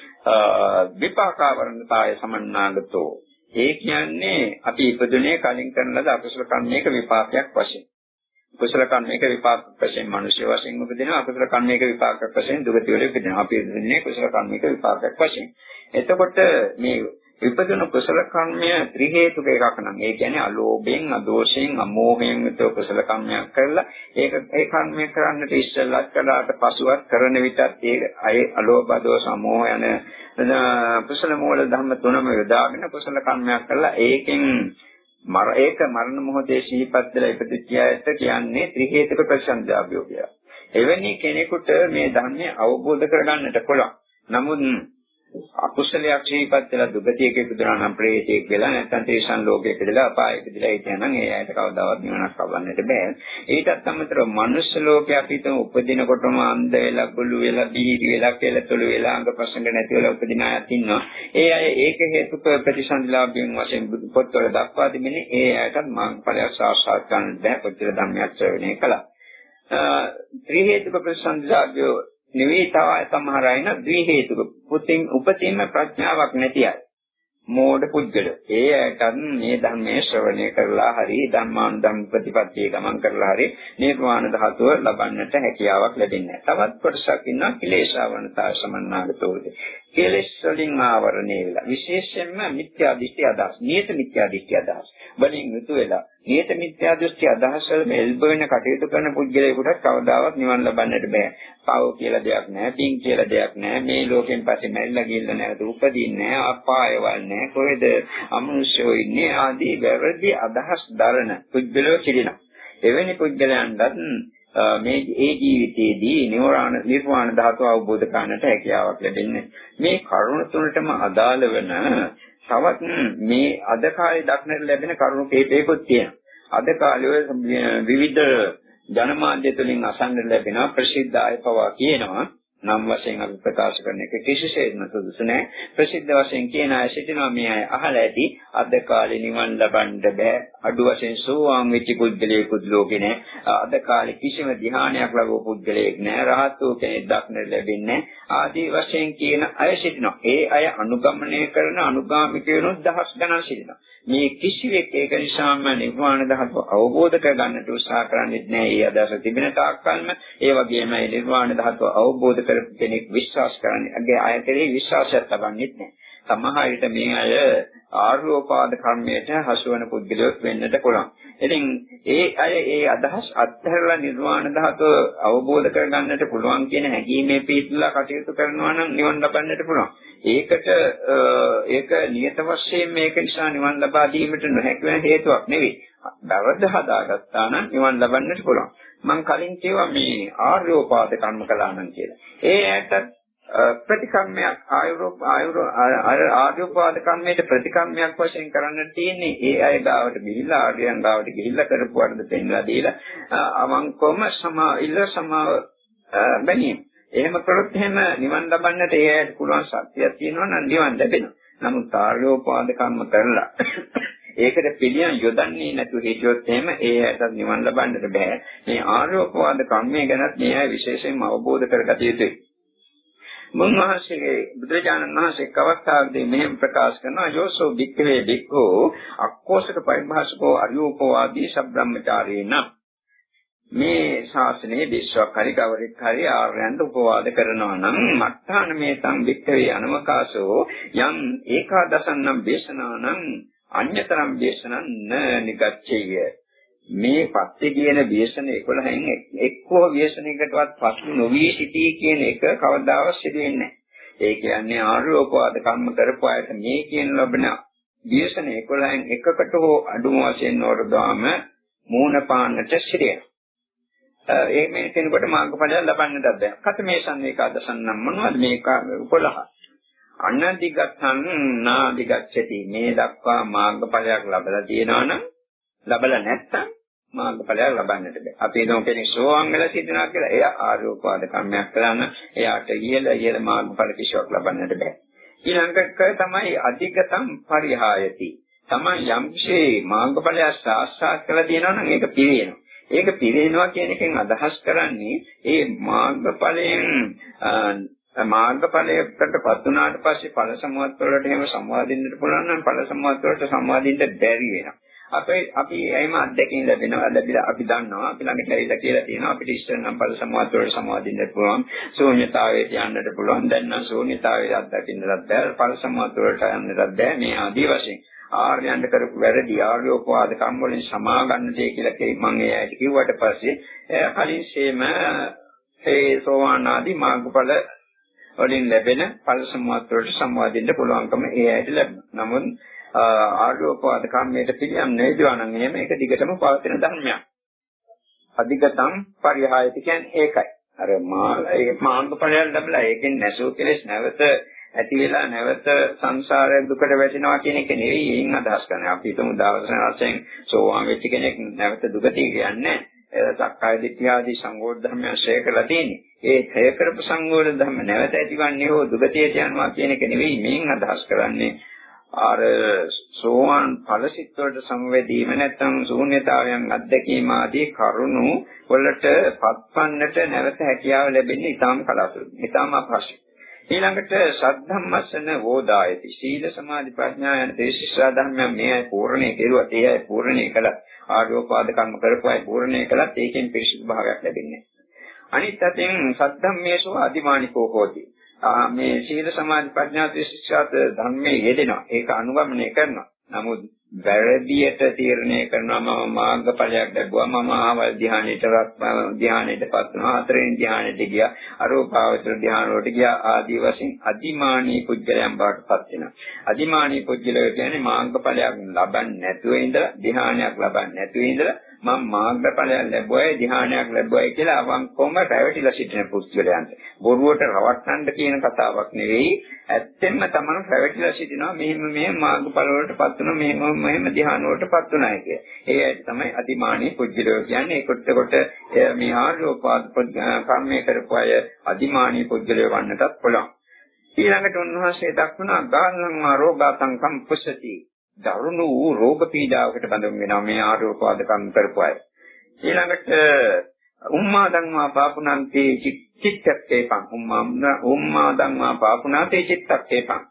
විපාකවරණතාය සමන්නාගතෝ. ඒ කියන්නේ අපි ඉපදුනේ කලින් කරන ලද අකුසල කර්මයක විපාකයක් වශයෙන්. කුසල කර්මයක විපාක වශයෙන් මිනිස්ය වශයෙන් උපදිනවා අකුසල කර්මයක විපාක වශයෙන් දුගති වල උපදිනවා. අපි ඉන්නේ කුසල කර්මයක විපාකයක් වශයෙන්. එතකොට මේ විපදින කුසල කර්මය ත්‍රි හේතුක එකක් නම්. ඒ කියන්නේ අලෝභයෙන් අදෝෂයෙන් අමෝහයෙන් යුක්ත කුසල කර්මයක් කරලා ඒක ඒ කර්මය කරන්නට ඉස්සෙල්ලත් කළාට පසුවත් කරන විටත් ඒ අය අලෝභ දෝෂ අමෝහ යන කුසල මූල ධර්ම තුනම යොදාගෙන කුසල කර්මයක් කරලා ඒකෙන් මර ඒක මරණ මොහොතේ සිහිපත් වෙලා ඉපදිච්ච අයට කියන්නේ ත්‍රි හේතුක ප්‍රසංජාභියෝගය. එවැනි කෙනෙකුට මේ ධර්මය අවබෝධ කරගන්නට පුළුවන්. නමුත් අකුසලයක් ජීවිතත් වෙලා දුගතියක ඉපදුනා නම් ප්‍රේතයෙක් වෙලා නැත්නම් තේසන් ලෝකයක ඉඳලා අපායක ඉඳලා හිටියනම් ඒ ඇයට කවදාවත් නිවනක් ලබන්නට බෑ. ඊටත් අමතරව මනුෂ්‍ය ලෝකයක් හිතමු උපදිනකොටම අන්ධ වෙලා ගුළු වෙලා බීහිරි වෙලා කෙලතුළු වෙලා අංග ප්‍රසංග නැති වෙලා උපදින අයත් ඉන්නවා. ඒ අය ඒක හේතුක ප්‍රතිසන්දිලාභයෙන් වශයෙන් බුදු පොත්වල දක්වා තිබෙන්නේ ඒ අයටත් මාර්ගඵලයක් සාක්ෂාත් කරගන්න බෑ කොච්චර ධම්මයක් ශ්‍රවණය කළා. ත්‍රි හේතුක ප්‍රතිසන්දිලාභය නෙවෙයි තව සමහර අය න ද්වි හේතුක පුතින් උපතින්ම ප්‍රඥාවක් නැති අය. මෝඩ පුද්ගලයෝ. ඒ ඇයටත් මේ ධර්මයේ ශ්‍රවණය කරලා හරි ධම්මානුධම් ප්‍රතිපත්තිය ගමන් කරලා හරි නිර්වාණ ධාතුව ලබන්නට හැකියාවක් ලැබෙන්නේ නැහැ. තවත් කොටසක් ඉන්නවා කිලේශාවනතා සමන්නාගතෝද. කෙලෙස් වලින් ආවරණය වෙලා විශේෂයෙන්ම මිත්‍යා දෘෂ්ටි අදහස්, නියත මිත්‍යා දෘෂ්ටි අදහස්. වලින් යුතු වෙලා නියත මිත්‍යා දෘෂ්ටි අදහස් වල මෙල්බ වෙන කටයුතු කරන පුද්ගලයෙකුට කවදාවත් නිවන් ලබන්නට බෑ. පව කියලා දෙයක් නැහැ, පින් කියලා දෙයක් නැහැ. මේ ලෝකෙන් පස්සේ මැරිලා ගිහිල්ලා නැවත උපදින්නේ නැහැ, අපායවල් නැහැ. කොහෙද අමනුෂ්‍යෝ ඉන්නේ ආදී වැරදි අදහස් දරන පුද්ගලයෝ සිටිනවා. එවැනි පුද්ගලයන්ටත් මේ ඒ ජීවිතයේදී නිවරාණ නිර්වාණ ධාතුව අවබෝධ කරගන්නට හැකියාවක් ලැබෙන්නේ. මේ කරුණ තුනටම අදාළ වෙන තවත් මේ අද කාලේ දක්නට ලැබෙන කරුණු කීපයකුත් තියෙනවා. අද කාලේ විවිධ ජනමාධ්‍ය තුලින් අසන්නට ලැබෙන ප්‍රසිද්ධ අය පවා කියනවා නම් වශයෙන් අපි ප්‍රකාශ කරන එක කිසිසේත්ම සුදුසු නැහැ. ප්‍රසිද්ධ වශයෙන් කියන අය සිටිනවා මේ අය අහලා ඇති අද කාලේ නිවන් ලබන්න බෑ. අඩු වශයෙන් සෝවාන් වෙච්ච පුද්ගලයෙකුත් ලෝකේ නැහැ. අද කාලේ කිසිම ධ්‍යානයක් ලැබුව පුද්ගලයෙක් නැහැ. රහත් වූ කෙනෙක් දක්නට ලැබෙන්නේ ආදී වශයෙන් කියන අය සිටිනවා. ඒ අය අනුගමනය කරන අනුගාමිකයන්ොත් දහස් ගණන් සිටිනවා. මේ කිසිවෙක් ඒක නිසාම නිර්වාණ ධාතුව අවබෝධ කරගන්නට උත්සාහ කරන්නේ නැහැ. ඒ අදහස තිබෙන තාක්කල්ම ඒ වගේම ඒ නිර්වාණ ධාතුව අවබෝධ කරපු කෙනෙක් විශ්වාස කරන්නේ. අගේ අය කෙරෙහි විශ්වාසයක් තබන්නේ නැහැ. සමහර විට මේ අය ආර්යෝපාද කර්මයට හසු වෙන පුද්ගලයෙක් වෙන්නට පුළුවන්. ඉතින් ඒ අය ඒ අදහස් අත්හැරලා නිර්වාණ ධාතුව අවබෝධ කරගන්නට පුළුවන් කියන හැඟීමේ පිටුලා කටයුතු කරනවා නම් නිවන් ලබන්නට පුළුවන්. ඒකට ඒක නියත වශයෙන් මේක නිසා නිවන් ලබා දීමට නොහැකි වෙන හේතුවක් නෙවෙයි. බවද හදාගත්තා නම් නිවන් ලබන්නට පුළුවන්. මම කලින් කිව්වා මේ ආර්යෝපාද කර්ම කළා නම් කියලා. ඒ ඇත්තත් ප්‍රතිකම්මයක් ආයුරෝ ආයුරෝ ආර්යෝපාද කම්මයට ප්‍රතිකම්මයක් වශයෙන් කරන්න තියෙන්නේ ඒ අය ගාවට ගිහිල්ලා ආර්යයන් ගාවට ගිහිල්ලා කරපු වරද පෙන්ලා දීලා අවංකවම සමා ඉල්ල සමාව බැනීම. එහෙම කරොත් එහෙම නිවන් ලබන්නට ඒ අයට පුළුවන් ශක්තියක් තියෙනවා නම් නිවන් ලැබෙනවා. නමුත් ආර්යෝපාද කම්ම කරලා *coughs* ඒකට පිළියම් යොදන්නේ නැතුව හිටියොත් එහෙම ඒ ඇයට නිවන් ලබන්නට බෑ. මේ ආර්යෝපවාද කම්මය ගැනත් මේ අය විශේෂයෙන්ම අවබෝධ කරගත යුතුයි. මුන්වහන්සේගේ බුදුරජාණන් වහන්සේ එක් අවස්ථාවකදී මෙහෙම ප්‍රකාශ කරනවා යෝසෝ භික්ඛවේ භික්ඛෝ අක්කෝසක පරිභාෂකෝ අරියෝපෝ ආදී සබ්‍රාහ්මචාරීන මේ ශාසනයේ විශ්වක් හරි ගවරෙක් හරි ආර්යයන්ට උපවාද කරනවා නම් මත්තාන මේ තම් භික්ඛවේ අනවකාශෝ යම් ඒකාදසන්නම් දේශනානම් අඤ්‍යතරම් දේශනන් න නිගච්ඡේය. මේ පස්සේ කියන ව්‍යසන 11න් එක්කෝ ව්‍යසනයකටවත් පසු නොවි සිටී කියන එක කවදාවත් සිදු වෙන්නේ නැහැ. ඒ කියන්නේ ආරෝපවාද කම්ම කරපු අයට මේ කියන ලබන ව්‍යසන 11න් එකකට හෝ අඩුම වශයෙන් වරදාම මූණ පාන්නට සිටිනවා. ඒ මේ කෙනෙකුට මාර්ගඵලය ලබන්නට බැහැ. කත මේ සංවේකාදසන්නම් මොනවද මේක 11? අනදිගතං නාදිගච්ඡති මේ දක්වා මාර්ගඵලයක් ලබලා තියෙනවා නම් ලබලා නැත්නම් මාර්ගඵලයක් ලබන්නට බෑ. අපි හිතමු කෙනෙක් සෝවාන් වෙලා සිටිනවා කියලා. එයා ආරෝපවාද කර්මයක් කරන එයාට ඉහළ ඉහළ මාර්ගඵල කිසිවක් ලබන්නට බෑ. ඊළඟට තමයි අධිගතම් පරිහායති. තමයි යම්සේ මාර්ගඵලය සාක්ෂාත් කරලා තියෙනවා නම් ඒක පිළිවෙනවා. ඒක පිළිවෙනවා කියන එකෙන් අදහස් කරන්නේ ඒ මාර්ගඵලයෙන් මාර්ගඵලයකටපත් වුණාට පස්සේ ඵල සමුවත් වලට එහෙම සම්වාදින්නට පුළුවන් නම් ඵල සමුවත් වලට සම්වාදින්න බැරි වෙනවා. අපේ අපි එහෙම අත්දැකීම් ලැබෙනවා ලැබිලා අපි දන්නවා. අපි ළඟට ඇවිල්ලා කියලා තියෙනවා. අපිට ඉස්සර නම් ඵල සමුවත් වලට සම්වාදින්නට පුළුවන්. ශූන්‍යතාවයට යන්නට පුළුවන්. දැන් නම් ශූන්‍යතාවයට අත්දකින්නවත් බැහැ ඵල සමුවත් වලට යන්නත් බැහැ මේ ආදී වශයෙන් ආර්යයන්ට කරපු වැරදි ආර්යෝපවාද කම් වලින් සමා ගන්නටයි කියලා මම ඒ ඇයි කිව්වට පස්සේ කලින් ෂේම ඒ සෝවාන් ආදී මාර්ගඵල වලින් ලැබෙන ඵල සම්මාත් වලට සම්වාදින්න පුළුවන්කම ඒ ඇයිට ලැබෙනවා. නමුත් ආර්යෝපවාද කම්මයට පිළියම් නැතිවා නම් එහෙම ඒක දිගටම පවතින ධර්මයක්. අධිගතම් පරිහායති කියන්නේ ඒකයි. අර මා ඒ මාර්ගඵලයන් ලැබලා ඒකෙන් නැසූ කෙලෙස් නැවත ඇති වෙලා නැවත සංසාරයේ දුකට වැටෙනවා කියන එක නෙවෙයි එයින් අදහස් කරන්නේ. අපි හිතමු දවසන වශයෙන් සෝවාන් වෙච්ච කෙනෙක් නැවත දුගතිය කියන්නේ සක්කාය දිට්ඨිය ආදී සංගෝධ ධර්මයන් ශ්‍රේය කරලා තියෙන්නේ. ඒ ශ්‍රේය කරපු සංගෝධ ධර්ම නැවත ඇතිවන්නේ හෝ දුගතියට යනවා කියන එක නෙවෙයි මේන් අදහස් කරන්නේ. අර සෝවාන් ඵලසිත වලට සංවැදීම නැත්නම් ශූන්‍යතාවයන් අත්දැකීම ආදී කරුණු වලට පත්වන්නට නැවත හැකියාව ලැබෙන්නේ ඊටාම කලාතුරකින්. ඊටාම අපහසුයි. ඊළඟට සද්ධම්මස්සන වෝදායති සීල සමාධි ප්‍රඥා යන දේශිෂ්ඨා ධර්මයන් මේ අය පූර්ණේ කෙරුවත් ඒ අය පූර්ණේ කළා ආර්යෝපාද කර්ම කරපුවායි පූර්ණේ කළත් ඒකෙන් පිරිසිදු භාවයක් ලැබෙන්නේ අනිත් අතින් සද්ධම්මේසු අදිමානිකෝ හෝති මේ සීල සමාධි ප්‍රඥා දේශිෂ්ඨාත ධර්මයේ යෙදෙනවා. ඒක අනුගමනය කරනවා. නමුත් වැරදියට තීරණය කරනවා මම මාර්ගඵලයක් ලැබුවා. මම ආවල් ධානයට ධානයටපත් වුණා. හතරෙන් ධානයට ගියා. අරෝපාවචර ධාන වලට ගියා. ආදී වශයෙන් අදිමානී පුජ්‍යලයන් බවටපත් වෙනවා. අදිමානී පුජ්‍යලය කියන්නේ මාර්ගඵලයක් ලබන්නේ නැතුව ඉඳලා ධානයක් ලබන්නේ නැතුව ඉඳලා මම මාර්ගඵලයක් ලැබුවයි ධ්‍යානයක් ලැබුවයි කියලා අවංකවම රැවටිලා සිටින පුස්තකයන්ට. බොරුවට රවට්ටන්න කියන කතාවක් නෙවෙයි. ඇත්තෙන්ම තමන් රැවටිලා සිටිනවා මෙහෙම මෙහෙම මාර්ගඵල වලටපත් වෙනවා මෙහෙම මෙහෙම ධ්‍යාන වලටපත් වෙනායි කිය. ඒ ඇයි තමයි අතිමානී පුජ්‍යලෝ කියන්නේ. ඒකට කොට මේ ආර්යෝපාද කර්මයේ කරපු අය අතිමානී පුජ්‍යලෝ වන්නටත් පුළුවන්. ඊළඟට උන්වහන්සේ දක්වනවා ගානං රෝගාතං කම්පසති දරුණු වූ රෝග පීඩාවකට බඳුන් වෙනවා මේ ආරෝපාදකම් කරපු අය. ඊළඟට උම්මා ධම්මා පාපුනන්තේ චිත්තත්තේපං උම්මා උම්මා ධම්මා පාපුනාතේ චිත්තත්තේපං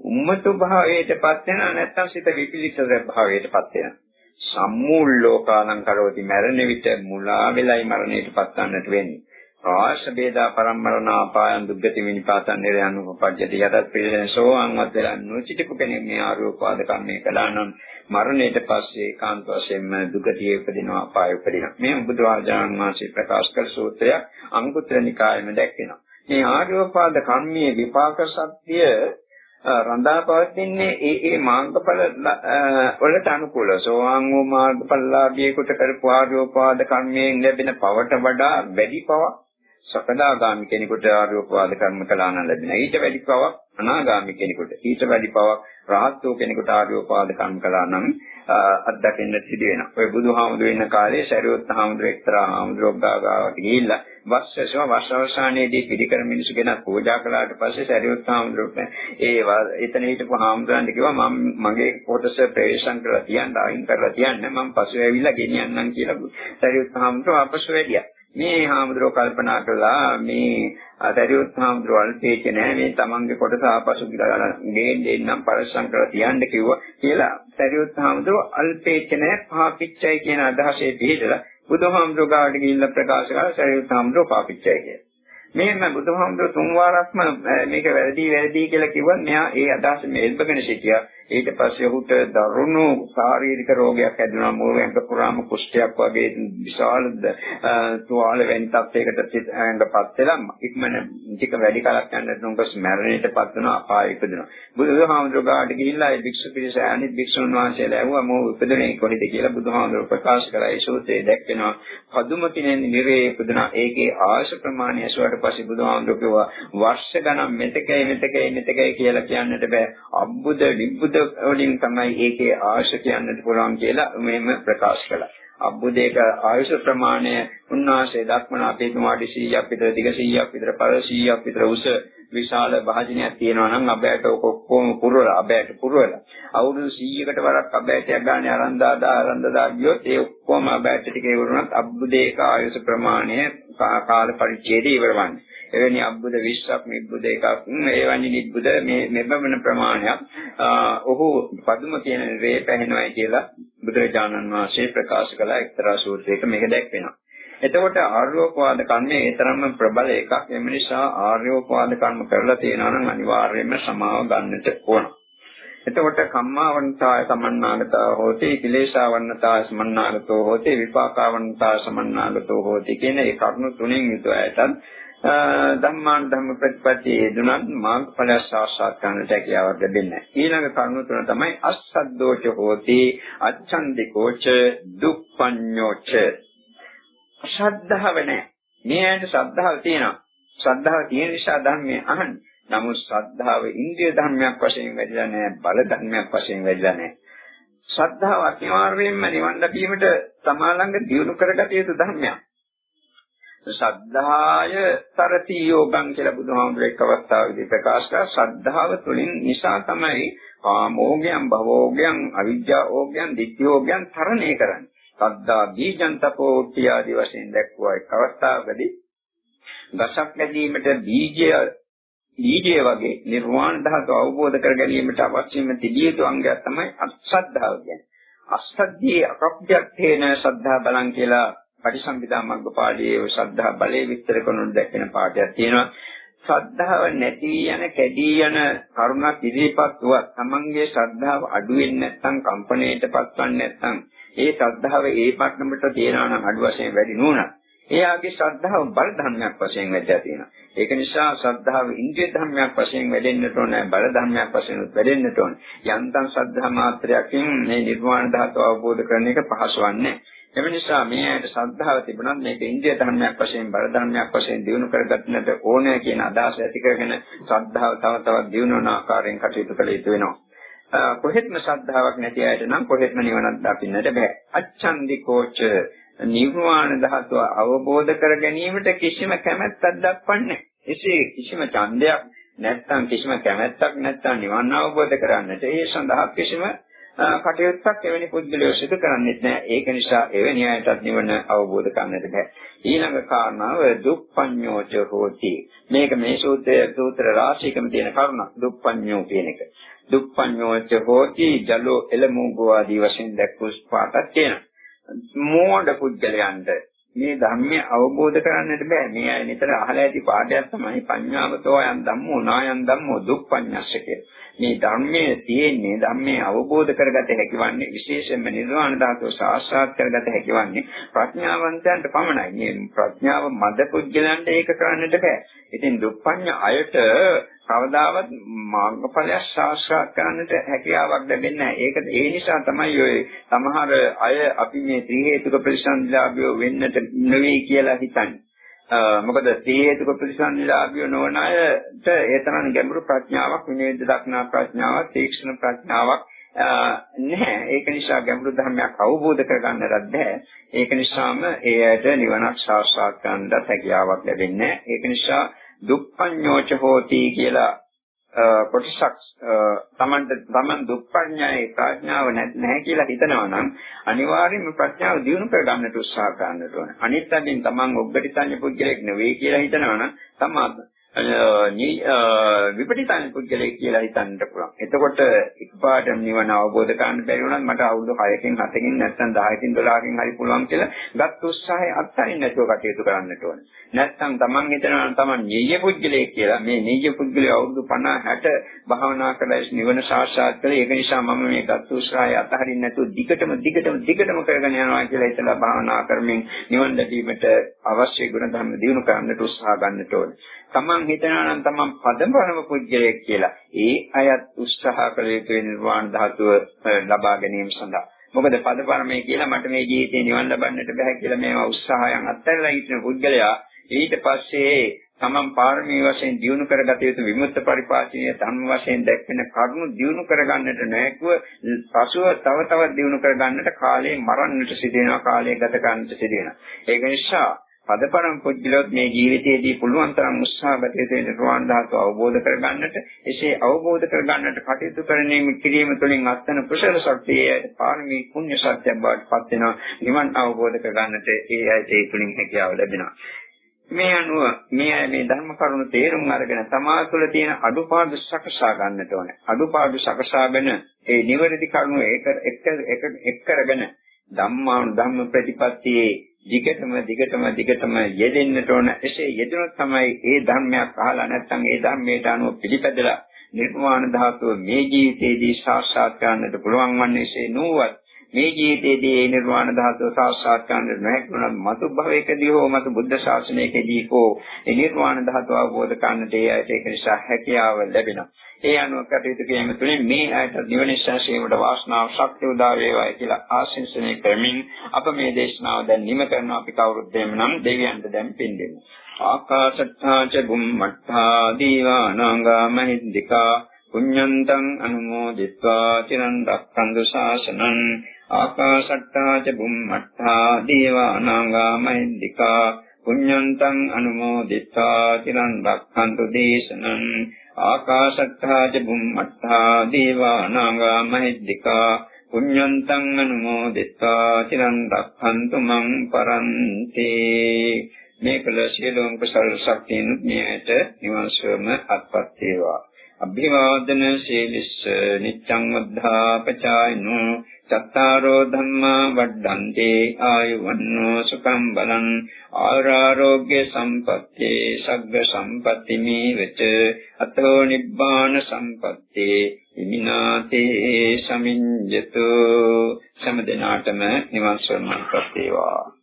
උම්මතු භාවයටපත් වෙනා නැත්නම් සිත විපිලිස භාවයටපත් වෙනවා. සම්මූල්ලෝකානං කරෝති මරණ විට මුලා වෙලයි මරණයටපත් වන්නට වෙන්නේ. ආශ බේදා පරම්මරණ අපායන් දුක්ගති විනිපාතන් නිරයන් උපපජ්ජති යතත් පිළිසෙන සෝවාන් වදලා නොසිටපු කෙනෙක් මේ ආරෝපාද කම්මේ කළා නම් මරණයට පස්සේ ඒකාන්ත වශයෙන්ම දුගතියේ උපදිනවා අපාය උපදිනවා. මේ බුදුආජාන් වහන්සේ ප්‍රකාශ කළ සූත්‍රය අංගුත්තර නිකායෙම දැක්වෙනවා. මේ ආරෝපාද කම්මේ විපාක සත්‍ය රඳා පවතින්නේ ඒ ඒ මාර්ගඵල වලට අනුකූලව. සෝවාන් වූ මාර්ගඵලලාභියෙකුට කරපු ආරෝපාද කර්මයෙන් ලැබෙන පවට වඩා වැඩි පවක් සකදාගාමි කෙනෙකුට ආර්යෝපවාද කර්ම කළා නම් ලැබෙනවා. ඊට වැඩි පවක් අනාගාමි කෙනෙකුට ඊට වැඩි පවක් රහත් වූ කෙනෙකුට ආර්යෝපවාද කර්ම කළා නම් අත්දකින්න සිදු වෙනවා. ඔය බුදුහාමුදුරු ඉන්න කාලේ ශරීරොත් හාමුදුරු එක්තරා හාමුදුරුවෝ ගාවට ගිහිල්ලා වස්සසව වස් අවසානයේදී පිළිකර මිනිසු ගැන පූජා කළාට පස්සේ ශරීරොත් හාමුදුරුවෝ ඒ එතන හිටපු හාමුදුරන්ට කිව්වා මම මගේ කොටස ප්‍රවේශම් කරලා තියන්න අයින් කරලා තියන්න මම පසු ඇවිල්ලා ගෙනියන්නම් කියලා ශරීරොත් හාමුදුරුවෝ අපසු වැඩියා. මේ හාමුදුරුවෝ කල්පනා කළා මේ අතරියොත් හාමුදුරුවෝ අල්පේච්ච නෑ මේ තමන්ගේ කොටස ආපසු ගෙන්න දෙන්නම් පරිස්සම් කරලා තියන්න කිව්වා කියලා අතරියොත් හාමුදුරුවෝ අල්පේච්ච නෑ පාපිච්චයි කියන අදහසේ පිළිදලා බුදුහාමුදුරුවෝ ගාවට ගිහිල්ලා ප්‍රකාශ කළා අතරියොත් හාමුදුරුවෝ පාපිච්චයි කියලා. මෙහෙම බුදුහාමුදුරුවෝ තුන් වාරක්ම මේක වැරදි වැරදි කියලා කිව්වොත් මෙයා ඒ අදහස මෙල්බගෙන සිටියා. ඊට පස්සේ ඔහුට දරුණු ශාරීරික රෝගයක් හැදුනා මූල ඇඟ පුරාම කුෂ්ඨයක් වගේ විශාල තුවාල වැනි තත්යකට ඇඟපත් වෙලා ඉක්මන ටික වැඩි කාලයක් යනකොට උන්කස් මරණයටපත් වෙන අපාය ඉපදෙනවා බුදුහාමුදුරුවෝට ගිහිල්ලා ඒ භික්ෂු පිරිස අනිත් භික්ෂුන් වහන්සේලා ඇහුවා මොහු ඉපදෙන්නේ කොහෙද? කියලා බුදුහාමුදුරුවෝ ප්‍රකාශ කරා. ඒ සූත්‍රයේ දැක්වෙනවා පදුම කිනෙන් නිරේ ඉපදුනා ඒකේ ආශ ප්‍රමාණය ඇසුවට පස්සේ බුදුහාමුදුරුවෝ කිව්වා වර්ෂ ගණන් මෙතකයි මෙතකයි මෙතකයි කියලා කියන්නට බෑ අබ්බුද නිබ්බුද වලින් තමයි ඒකේ ආයුෂ කියන්නට පුළුවන් කියලා මෙහෙම ප්‍රකාශ කළා. අබ්බුදේක ආයුෂ ප්‍රමාණය උන්වහන්සේ දක්වන අපේ තුමාටි 100ක් විතර දිග 100ක් විතර පළ 100ක් විතර උස විශාල භාජනයක් තියෙනවා නම් අබෑට ඔක්කොම පුරවලා අබෑට පුරවලා අවුරුදු 100කට වරක් අබෑටයක් ගන්න අරන් දාදා අරන් දාදා ගියොත් ඒ ඔක්කොම අබෑට ටික ඉවරුනත් අබ්බුදේක ආයුෂ ප්‍රමාණය කාල පරිච්ඡේදය ඉවරවන්නේ එවැනි අබ්බුද 20ක් නිබ්බුද එකක් එවැනි නිබ්බුද මේ මෙබඳ ප්‍රමාණයක් ඔහු පදුම කියන රේ පැහැෙනවයි කියලා බුදුරජාණන් වහන්සේ ප්‍රකාශ කළ එක්තරා සූත්‍රයක මේක දැක්වෙනවා. එතකොට ආර්යෝපවාද කර්මයේ ඒ තරම්ම ප්‍රබල එකක්. එම නිසා ආර්යෝපවාද කර්ම කරලා තියෙනවා නම් අනිවාර්යයෙන්ම සමාව ගන්නට ඕන. එතකොට කම්මාවන්තා සමන්නාගතා හෝති කිලේශාවන්තා සමන්නාගතෝ හෝති විපාකාවන්තා සමන්නාගතෝ හෝති කියන ඒ කරුණු තුනෙන් යුතුව ඇතත් ධම්මාන් ධම්ම ප්‍රතිපදී දුනත් මාර්ගඵල සාක්ෂාත් කරන්නට හැකියාවක් ලැබෙන්නේ. ඊළඟ කරුණ තුන තමයි අස්සද්දෝච හෝති අච්ඡන්දිකෝච දුක්පඤ්ඤෝච. ශ්‍රද්ධාව නැහැ. මේ ඇයිද ශ්‍රද්ධාව තියෙනවා. ශ්‍රද්ධාව තියෙන නිසා ධර්මයේ අහන්නේ. නමුත් ශ්‍රද්ධාව ඉන්ද්‍රිය ධර්මයක් වශයෙන් වැඩිලා නැහැ. බල ධර්මයක් වශයෙන් වැඩිලා නැහැ. ශ්‍රද්ධාව අනිවාර්යයෙන්ම නිවන් ලැබීමට තමා ළඟ දියුණු කරගත යුතු ධර්මයක්. ශ්‍රද්ධාය තරති යෝගං කියලා බුදුහාමුදුරේ එක් අවස්ථාවකදී ප්‍රකාශ කළා ශ්‍රද්ධාව තුළින් නිසා තමයි කාමෝගයන් භවෝගයන් අවිජ්ජාෝගයන් ditthිෝගයන් තරණය කරන්නේ. සද්දා බීජං තපෝට්ටි ආදී වශයෙන් දැක්වුවා එක් අවස්ථාවකදී ගසක් ලැබීමට බීජය බීජය වගේ නිර්වාණ ධාතුව අවබෝධ කර ගැනීමට අවශ්‍යම තිබිය යුතු අංගයක් තමයි අසද්ධාව කියන්නේ. අසද්ධියේ අකප්පයක්ේන සද්ධා බලං කියලා පටිසම්භිදා මග්ගපාළියේ ශ්‍රද්ධා බලයේ විස්තර කරනු දැක්වෙන පාඩයක් තියෙනවා. ශ්‍රද්ධාව නැති යන කැඩී යන කරුණක් ඉදිරිපත් වුවත් තමන්ගේ ශ්‍රද්ධාව අඩු වෙන්නේ නැත්නම් කම්පණයටපත් වන්නේ නැත්නම් ඒ ශ්‍රද්ධාව ඒ පට්ටමට තියනවා නම් අඩු වශයෙන් වැඩි නුනත් එයාගේ ශ්‍රද්ධාව බල ධර්මයක් වශයෙන් වැඩිලා තියෙනවා. ඒක නිසා ශ්‍රද්ධාව ඉන්ද්‍රිය ධර්මයක් වශයෙන් වැඩෙන්නට ඕන බල ධර්මයක් වශයෙන් වැඩෙන්නට ඕන. යන්තම් ශ්‍රද්ධා මාත්‍රයකින් මේ නිර්වාණ ධාතුව අවබෝධ කරන එක පහසු වන්නේ එම නිසා මේ ඇයට ශ්‍රද්ධාව තිබුණත් මේක ඉන්ද්‍රිය ධර්මයක් වශයෙන් බල ධර්මයක් වශයෙන් දිනු කරගන්නට ඕනෑ කියන අදහස ඇති කරගෙන ශ්‍රද්ධාව තව තවත් දිනු වන ආකාරයෙන් කටයුතු කළ යුතු වෙනවා. කොහෙත්ම ශ්‍රද්ධාවක් නැති අයට නම් කොහෙත්ම නිවනක් දකින්නට බෑ. අච්ඡන්දිකෝච නිර්වාණ ධාතුව අවබෝධ කර ගැනීමට කිසිම කැමැත්තක් දක්වන්නේ එසේ කිසිම ඡන්දයක් නැත්නම් කිසිම කැමැත්තක් නැත්නම් නිවන් අවබෝධ කරන්නට ඒ සඳහා කිසිම කටයුත්තක් එවැනි පුද්ගලයෝ සිදු කරන්නේ නැහැ. ඒක නිසා එවැනි අයටත් නිවන අවබෝධ කරන්නට බෑ. ඊළඟ කාරණාව දුප්පඤ්ඤෝච හෝති. මේක මේ සූත්‍රයේ සූත්‍ර රාශියකම තියෙන කරුණක්. දුප්පඤ්ඤෝ කියන එක. දුප්පඤ්ඤෝච හෝති ජලෝ එලමුගෝ ආදී වශයෙන් දැක්වූ පාඩක් තියෙනවා. මෝඩ පුද්ගලයන්ට මේ ධර්මය අවබෝධ කරගන්නට බෑ. මේ අය නිතර අහලා ඇති පාඩයක් තමයි පඤ්ඤාවතෝ යන් ධම්මෝ නායන් ධම්මෝ දුප්පඤ්ඤස්ස මේ ධර්මයේ තියෙන්නේ ධර්මයේ අවබෝධ කරගත හැකිවන්නේ විශේෂයෙන්ම නිර්වාණ ධාතුව සාක්ෂාත් කරගත හැකිවන්නේ ප්‍රඥාවන්තයන්ට පමණයි. මේ ප්‍රඥාව මද පුද්ගලයන්ට ඒක කරන්නට බෑ. ඉතින් දුප්පඤ්ඤ අයට කවදාවත් මාර්ගඵලය සාක්ෂාත් කරන්නට හැකියාවක් ලැබෙන්නේ නැහැ. ඒක ඒ නිසා තමයි ඔය සමහර අය අපි මේ ත්‍රි හේතුක ප්‍රතිසන්දිලාභියෝ වෙන්නට නෙවෙයි කියලා හිතන්නේ. මොකද ත්‍රි හේතුක ප්‍රතිසන්දිලාභියෝ නොවන අයට ඒ තරම් ගැඹුරු ප්‍රඥාවක් විනේද දක්නා ප්‍රඥාවක් තීක්ෂණ ප්‍රඥාවක් නැහැ. ඒක නිසා ගැඹුරු ධර්මයක් අවබෝධ කරගන්නට බැහැ. ඒක නිසාම ඒ ඇයට නිවනක් සාක්ෂාත් කරන්නට හැකියාවක් ලැබෙන්නේ නැහැ. ඒක නිසා දුප්පඤ්ඤෝච හෝති කියලා කොටසක් තමන්ට තමන් දුප්පඤ්ඤායේ ප්‍රඥාව නැහැ කියලා හිතනවා නම් අනිවාර්යයෙන්ම ප්‍රඥාව දියුණු කර ගන්නට උත්සාහ කරන්නට ඕන. අනිත් අතින් තමන් ඔබ්බටිතඤ්ඤ පුද්ගලෙක් නෙවෙයි කියලා හිතනවා නම් තමන් විපටිතන පුද්ගලයෙක් කියලා හිතන්නට පුළුවන්. එතකොට එකපාරට නිවන අවබෝධ කරගන්න බැරි වුණත් මට අවුරුදු 6කින් 7කින් නැත්නම් 10කින් 12කින් හරි පුළුවන් කියලා ගත් උත්සාහය අත්හරින්න නැතුව කටයුතු කරන්නට ඕනේ. නැත්නම් Taman හිතනවා Taman නිය පුද්ගලයෙක් කියලා. මේ නිය පුද්ගලයා අවුරුදු 50 60 භාවනා කරලා නිවන සාක්ෂාත් කළේ. ඒක නිසා මම මේ ගත් උත්සාහය අත්හරින්න නැතුව දිගටම දිගටම දිගටම කරගෙන යනවා කියලා හිතලා භාවනා කරමින් නිවන් ලැබීමට අවශ්‍ය ගුණ ධර්ම දිනු කරන්නට උත්සාහ ගන්නට ඕනේ. Taman හිතනවා නම් Taman පදපරම පුජ්‍යලයක් කියලා. ඒ අයත් උත්සාහ කළ යුතු නිර්වාණ ධාතුව ලබා ගැනීම සඳහා. මොකද පදපරමේ කියලා මට මේ ජීවිතේ නිවන් ලබන්නට බෑ කියලා මේවා උත්සාහයන් අත්හැරලා හිටින පුද්ගලයා ඊට පස්සේ තමන් පාරමී වශයෙන් දියුණු කරගත යුතු විමුක්ත පරිපාලනීය ධර්ම වශයෙන් දැක්වෙන කරුණු දියුණු කරගන්නට නැකුව පසුව තව තවත් දියුණු කරගන්නට කාලේ මරන්නට සිදෙනවා කාලය ගත කරන්නට සිදෙනවා ඒක නිසා පදපරම පුජ්‍යලොත් මේ ජීවිතයේදී පුළුවන් තරම් උත්සාහගත යුතු නිර්වාණ ධාතුව අවබෝධ කරගන්නට එසේ අවබෝධ කරගන්නට කටයුතු කරණීම කිරීම තුළින් අත්වන කුසල ශක්තිය පාරමී පුණ්‍ය ශක්තියක් බවට පත් වෙනවා. නිවන් අවබෝධ කරගන්නට ඒ ඇයට ඒ තුළින් හැකියාව ලැබෙනවා. මේ අනුව මේ මේ ධර්ම කරුණු තේරුම් අරගෙන තමා තුළ තියෙන අඩුපාඩු සකසා ගන්නට ඕනේ. අඩුපාඩු සකසාගෙන ඒ නිවැරදි කරුණු ඒක එක් එක් කරගෙන ධම්මාන ධම්ම ප්‍රතිපත්තියේ දිගටම දිගටම දිගටම යෙදෙන්නට ඕන. එසේ යෙදුනොත් තමයි ඒ ධර්මයක් අහලා නැත්නම් ඒ ධර්මයට අනුව පිළිපැදලා නිර්වාණ ධාතුව මේ ජීවිතයේදී සාක්ෂාත් කරන්නට පුළුවන් වන්නේ එසේ නුවත් මේ ජීවිතයේදී ඒ නිර්වාණ ධාතුව සාක්ෂාත් කරන්නට නොහැකුණත් මතු භවයකදී හෝ මතු බුද්ධ ශාසනයකදී හෝ ඒ නිර්වාණ ධාතුව අවබෝධ කරන්නට ඒ ඇයට ඒක නිසා හැකියාව ලැබෙනවා. ඒ අනුව කටයුතු කිරීම තුළින් මේ ඇයට නිවන ශාසනයට වාසනාව ශක්තිය උදා වේවායි කියලා ආශිර්වාදනය කරමින් අප මේ දේශනාව දැන් නිම කරනවා අපි කවුරුත් දෙමනම් දෙවියන්ට දැන් පින් දෙමු. ආකාශත්තා ච බුම්මත්තා දීවානාගා මහිද්దికා පුඤ්ඤන්තං අනුමෝදිත්වා චිරන් රක්ඛන්තු ශාසනං ආකාශට්ටා ච බුම්මට්ටා දේවානාගා මහින්దికා පුඤ්ඤන්තං අනුමෝදිතා තිරන් රක්ඛන්තු දේශනං ආකාශත්තා ච බුම්මත්තා දේවානාගා මහිද්దికා පුඤ්ඤන්තං අනුමෝදිතා තිරන් රක්ඛන්තු මං පරන්තේ මේ කළ සියලුම කුසල ශක්තියන් මෙයට නිවන්සවම අත්පත් වේවා. අභිවාදන සීලිස්ස නිච්ඡං වද්ධා පචායිනෝ චත්තාරෝ ධම්මා වඩ්ඩන්තේ ආයුවන්නෝ සුඛං බලං ආරෝග්‍ය සම්පත්තේ සග්ග සම්පatti මේවච අතෝ නිබ්බාන සම්පත්තේ ඉමිනාතේ සමිඤ්ඤතු සමදනාටම නිවන් සරණක් වේවා